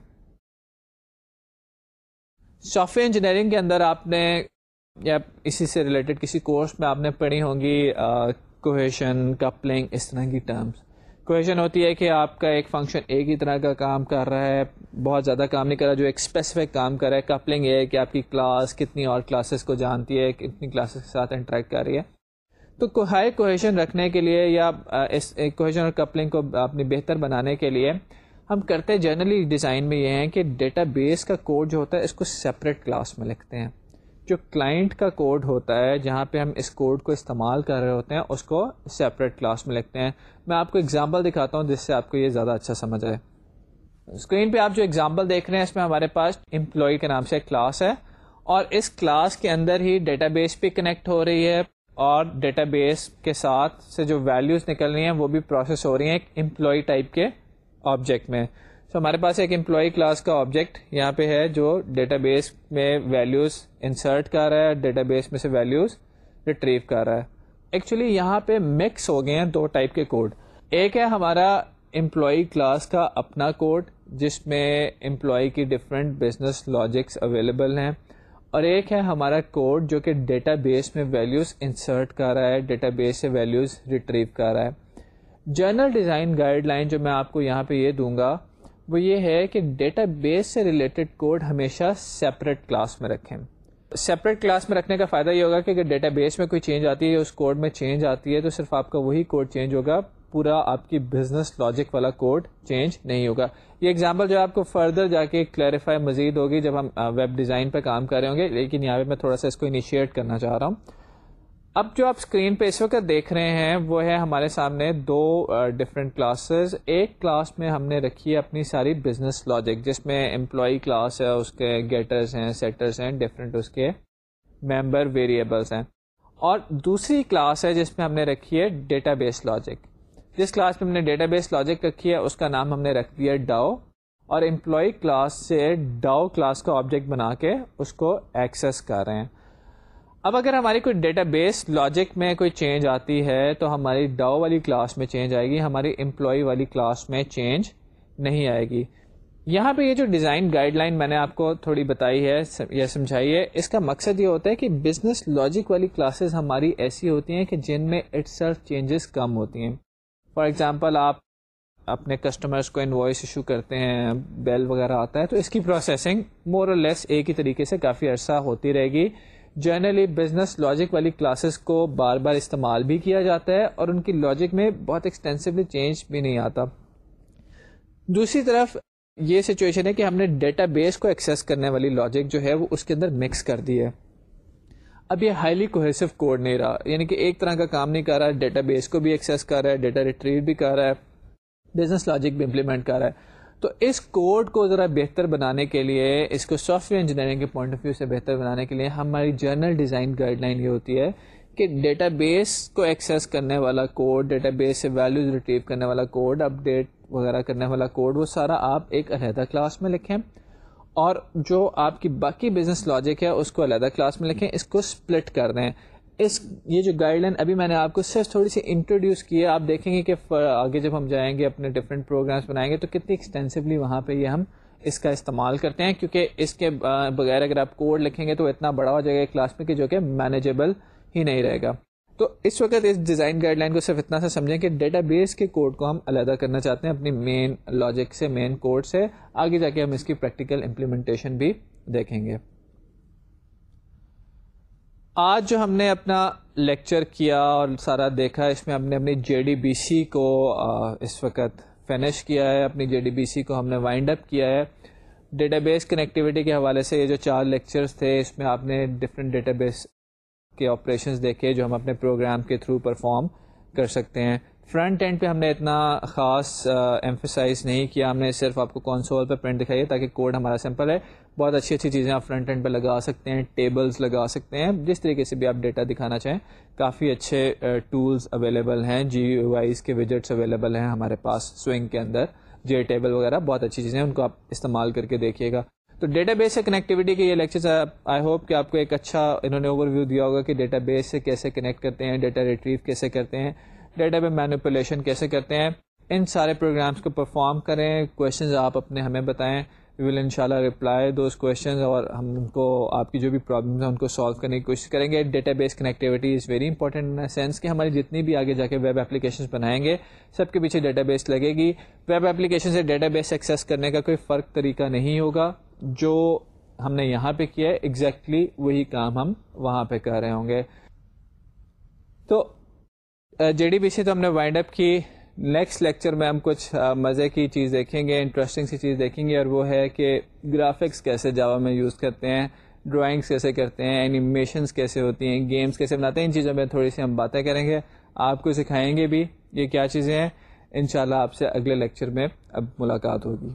سافٹ ویئر انجینئرنگ کے اندر آپ نے، یا اسی سے ریلیٹڈ کسی کورس میں آپ نے پڑھی ہوں گی کوہیشن کپلنگ اس طرح کی ٹرمس کوہیشن ہوتی ہے کہ آپ کا ایک فنکشن ایک ہی طرح کا کام کر رہا ہے، بہت زیادہ کام نہیں کر رہا، جو ایک اسپیسیفک کام کر رہا ہے۔ کپلنگ یہ ہے کہ آپ کی کلاس کتنی اور کلاسز کو جانتی ہے، کتنی کلاسز کے ساتھ انٹریکٹ کر رہی ہے۔ تو ہائی کوہیشن رکھنے کے لیے یا اس کوہیشن اور کپلنگ کو اپنی بہتر بنانے کے لیے ہم کرتے جنرلی ڈیزائن میں یہ ہیں کہ ڈیٹا بیس کا کوڈ جو ہوتا ہے، اس کو سیپریٹ کلاس میں لکھتے ہیں۔ جو کلائنٹ کا کوڈ ہوتا ہے، جہاں پہ ہم اس کوڈ کو استعمال کر رہے ہوتے ہیں، اس کو سیپریٹ کلاس میں لکھتے ہیں۔ میں آپ کو اگزامپل دکھاتا ہوں جس سے آپ کو یہ زیادہ اچھا سمجھ آئے۔ اسکرین پہ آپ جو اگزامپل دیکھ رہے ہیں، اس میں ہمارے پاس امپلائی کے نام سے ایک کلاس ہے۔ اور اس کلاس کے اندر ہی ڈیٹا بیس بھی کنیکٹ ہو رہی ہے۔ اور ڈیٹا بیس کے ساتھ سے جو ویلیوز نکل رہی ہیں، وہ بھی پروسیس ہو رہی ہیں ایک امپلائی ٹائپ کے آبجیکٹ میں۔ سو ہمارے پاس ایک امپلائی کلاس کا آبجیکٹ یہاں پہ ہے جو ڈیٹا بیس میں ویلیوز انسرٹ کر رہا ہے ڈیٹا بیس میں سے ویلیوز ریٹریو کر رہا ہے۔ ایکچولی یہاں پہ مکس ہو گئے ہیں دو ٹائپ کے کوڈ ایک ہے ہمارا امپلائی کلاس کا اپنا کوڈ جس میں امپلائی کی ڈفرینٹ بزنس لاجکس اویلیبل ہیں۔ اور ایک ہے ہمارا کوڈ جو کہ ڈیٹا بیس میں ویلیوز انسرٹ کر رہا ہے ڈیٹا بیس سے ویلیوز ریٹریو کر رہا ہے۔ جرنل ڈیزائن گائیڈ لائن جو میں آپ کو یہاں پہ یہ دوں گا وہ یہ ہے کہ ڈیٹا بیس سے ریلیٹڈ کوڈ ہمیشہ سیپریٹ کلاس میں رکھیں۔ سیپریٹ کلاس میں رکھنے کا فائدہ یہ ہوگا کہ اگر ڈیٹا بیس میں کوئی چینج آتی ہے اس کوڈ میں چینج آتی ہے تو صرف آپ کا وہی کوڈ چینج ہوگا۔ پورا آپ کی بزنس لاجک والا کوڈ چینج نہیں ہوگا۔ یہ ایگزامپل جو آپ کو فردر جا کے کلیریفائی مزید ہوگی جب ہم ویب ڈیزائن پہ کام کر رہے ہوں گے۔ لیکن یہاں پہ میں تھوڑا سا اس کو انیشیٹ کرنا چاہ رہا ہوں۔ اب جو آپ اسکرین پہ اس وقت دیکھ رہے ہیں، وہ ہے ہمارے سامنے دو ڈفرینٹ کلاسز ایک کلاس میں ہم نے رکھی ہے اپنی ساری بزنس لاجک جس میں امپلائی کلاس ہے، اس کے گیٹرز ہیں سیٹرز ہیں ڈفرینٹ اس کے ممبر ویریبلس ہیں۔ اور دوسری کلاس ہے جس میں ہم نے رکھی ہے ڈیٹا بیس لاجک جس کلاس میں ہم نے ڈیٹا بیس لاجک رکھی ہے، اس کا نام ہم نے رکھ دیا ڈاؤ اور امپلائی کلاس سے ڈاؤ کلاس کا آبجیکٹ بنا کے اس کو ایکسیس کر رہے ہیں۔ اب اگر ہماری کوئی ڈیٹا بیس لاجک میں کوئی چینج آتی ہے تو ہماری ڈاؤ والی کلاس میں چینج آئے گی، ہماری امپلائی والی کلاس میں چینج نہیں آئے گی۔ یہاں پہ یہ جو ڈیزائن گائیڈ لائن میں نے آپ کو تھوڑی بتائی ہے، یا سمجھائی ہے، اس کا مقصد یہ ہوتا ہے کہ بزنس لاجک والی کلاسز ہماری ایسی ہوتی ہیں کہ جن میں اٹ سیلف چینجز کم ہوتی ہیں۔ فار ایگزامپل آپ اپنے کسٹمرس کو انوائس ایشو کرتے ہیں بیل وغیرہ آتا ہے، تو اس کی پروسیسنگ مور اور لیس ایک ہی طریقے سے کافی عرصہ ہوتی رہے گی۔ جنرلی بزنس لاجک والی کلاسز کو بار بار استعمال بھی کیا جاتا ہے اور ان کی لاجک میں بہت ایکسٹینسولی چینج بھی نہیں آتا۔ دوسری طرف یہ سچویشن ہے کہ ہم نے ڈیٹا بیس کو ایکسیس کرنے والی لاجک جو ہے وہ اس کے اندر مکس کر دی ہے۔ اب یہ ہائیلی کوہیسو کوڈ نہیں رہا یعنی کہ ایک طرح کا کام نہیں کر رہا ہے ڈیٹا بیس کو بھی ایکسیس کر رہا ہے ڈیٹا ریٹریو بھی کر رہا ہے بزنس لاجک بھی امپلیمنٹ کر رہا ہے۔ تو اس کوڈ کو ذرا بہتر بنانے کے لیے، اس کو سافٹ ویئر انجینئرنگ کے پوائنٹ آف ویو سے بہتر بنانے کے لیے ہماری جرنل ڈیزائن گائیڈ لائن یہ ہوتی ہے کہ ڈیٹا بیس کو ایکسیس کرنے والا کوڈ ڈیٹا بیس سے ویلیوز ریٹریو کرنے والا کوڈ اپ ڈیٹ وغیرہ کرنے والا کوڈ وہ سارا آپ ایک علیحدہ کلاس میں لکھیں۔ اور جو آپ کی باقی بزنس لاجک ہے، اس کو علیحدہ کلاس میں لکھیں۔ اس کو اسپلٹ کر دیں۔ اس یہ جو گائیڈ لائن ابھی میں نے آپ کو صرف تھوڑی سی انٹروڈیوس کی ہے، آپ دیکھیں گے کہ آگے جب ہم جائیں گے، اپنے ڈفرینٹ پروگرامس بنائیں گے، تو کتنی ایکسٹینسولی وہاں پہ یہ ہم اس کا استعمال کرتے ہیں۔ کیونکہ اس کے بغیر اگر آپ کوڈ لکھیں گے تو اتنا بڑا ہو جائے گا کلاس میں کہ جو کہ مینیجیبل ہی نہیں رہے گا۔ تو اس وقت اس ڈیزائن گائیڈ لائن کو صرف اتنا سا سمجھیں کہ ڈیٹا بیس کے کوڈ کو ہم علیحدہ کرنا چاہتے ہیں، اپنی مین لاجک سے مین کوڈ سے۔ آگے جا کے ہم اس کی پریکٹیکل امپلیمنٹیشن بھی دیکھیں گے۔ آج جو ہم نے اپنا لیکچر کیا اور سارا دیکھا، اس میں ہم نے اپنی جے ڈی بی سی کو اس وقت فنش کیا ہے، اپنی جے ڈی بی سی کو ہم نے وائنڈ اپ کیا ہے۔ ڈیٹا بیس کنیکٹیوٹی کے حوالے سے یہ جو چار لیکچرز تھے، اس میں آپ نے ڈفرینٹ ڈیٹا بیس کے آپریشنز دیکھے جو ہم اپنے پروگرام کے تھرو پرفارم کر سکتے ہیں۔ فرنٹ اینڈ پہ ہم نے اتنا خاص ایمفیسائز نہیں کیا، ہم نے صرف آپ کو کونسول پہ پرنٹ دکھائی ہے تاکہ کوڈ ہمارا سمپل ہے۔ بہت اچھی اچھی چیزیں آپ فرنٹ اینڈ پہ لگا سکتے ہیں ٹیبلز لگا سکتے ہیں۔ جس طریقے سے بھی آپ ڈیٹا دکھانا چاہیں، کافی اچھے ٹولز اویلیبل ہیں۔ جی یو آئیز کے وجٹس اویلیبل ہیں ہمارے پاس سوئنگ کے اندر۔ جے ٹیبل وغیرہ بہت اچھی چیزیں ہیں، ان کو آپ استعمال کر کے دیکھیے گا۔ تو ڈیٹا بیس سے کنیکٹیوٹی کے یہ لیکچر آئی ہوپ کہ آپ کو ایک اچھا انہوں نے اوور ویو دیا ہوگا کہ ڈیٹا بیس سے کیسے کنیکٹ کرتے ہیں ڈیٹا ریٹریو کیسے کرتے ہیں ڈیٹا پہ مینوپولیشن کیسے کرتے ہیں۔ ان سارے پروگرامس کو پرفارم کریں۔ کوشچنز آپ اپنے ہمیں بتائیں۔ وی ول ان شاء اللہ رپلائی دوز کوشچنز اور ہم ان کو آپ کی جو بھی پرابلمس ہیں ان کو سالو کرنے کی کوشش کریں گے۔ Database connectivity is very important in sense کہ ہماری جتنی بھی آگے جا کے ویب اپلیکیشن بنائیں گے، سب کے پیچھے ڈیٹا بیس لگے گی۔ ویب اپلیکیشن سے ڈیٹا بیس ایکسیس کرنے کا کوئی فرق طریقہ نہیں ہوگا۔ جو ہم نے یہاں پہ کیا ہے ایگزیکٹلی وہی کام ہم وہاں پہ کر رہے ہوں گے۔ تو جے ڈی بی سی تو ہم نے وائنڈ اپ کی۔ نیکسٹ لیکچر میں ہم کچھ مزے کی چیز دیکھیں گے انٹرسٹنگ سی چیز دیکھیں گے اور وہ ہے کہ گرافکس کیسے جاوا میں یوز کرتے ہیں ڈرائنگس کیسے کرتے ہیں اینیمیشنس کیسے ہوتی ہیں گیمس کیسے بناتے ہیں، ان چیزوں میں تھوڑی سی ہم باتیں کریں گے۔ آپ کو سکھائیں گے بھی یہ کیا چیزیں ہیں۔ انشاءاللہ آپ سے اگلے لیکچر میں اب ملاقات ہوگی۔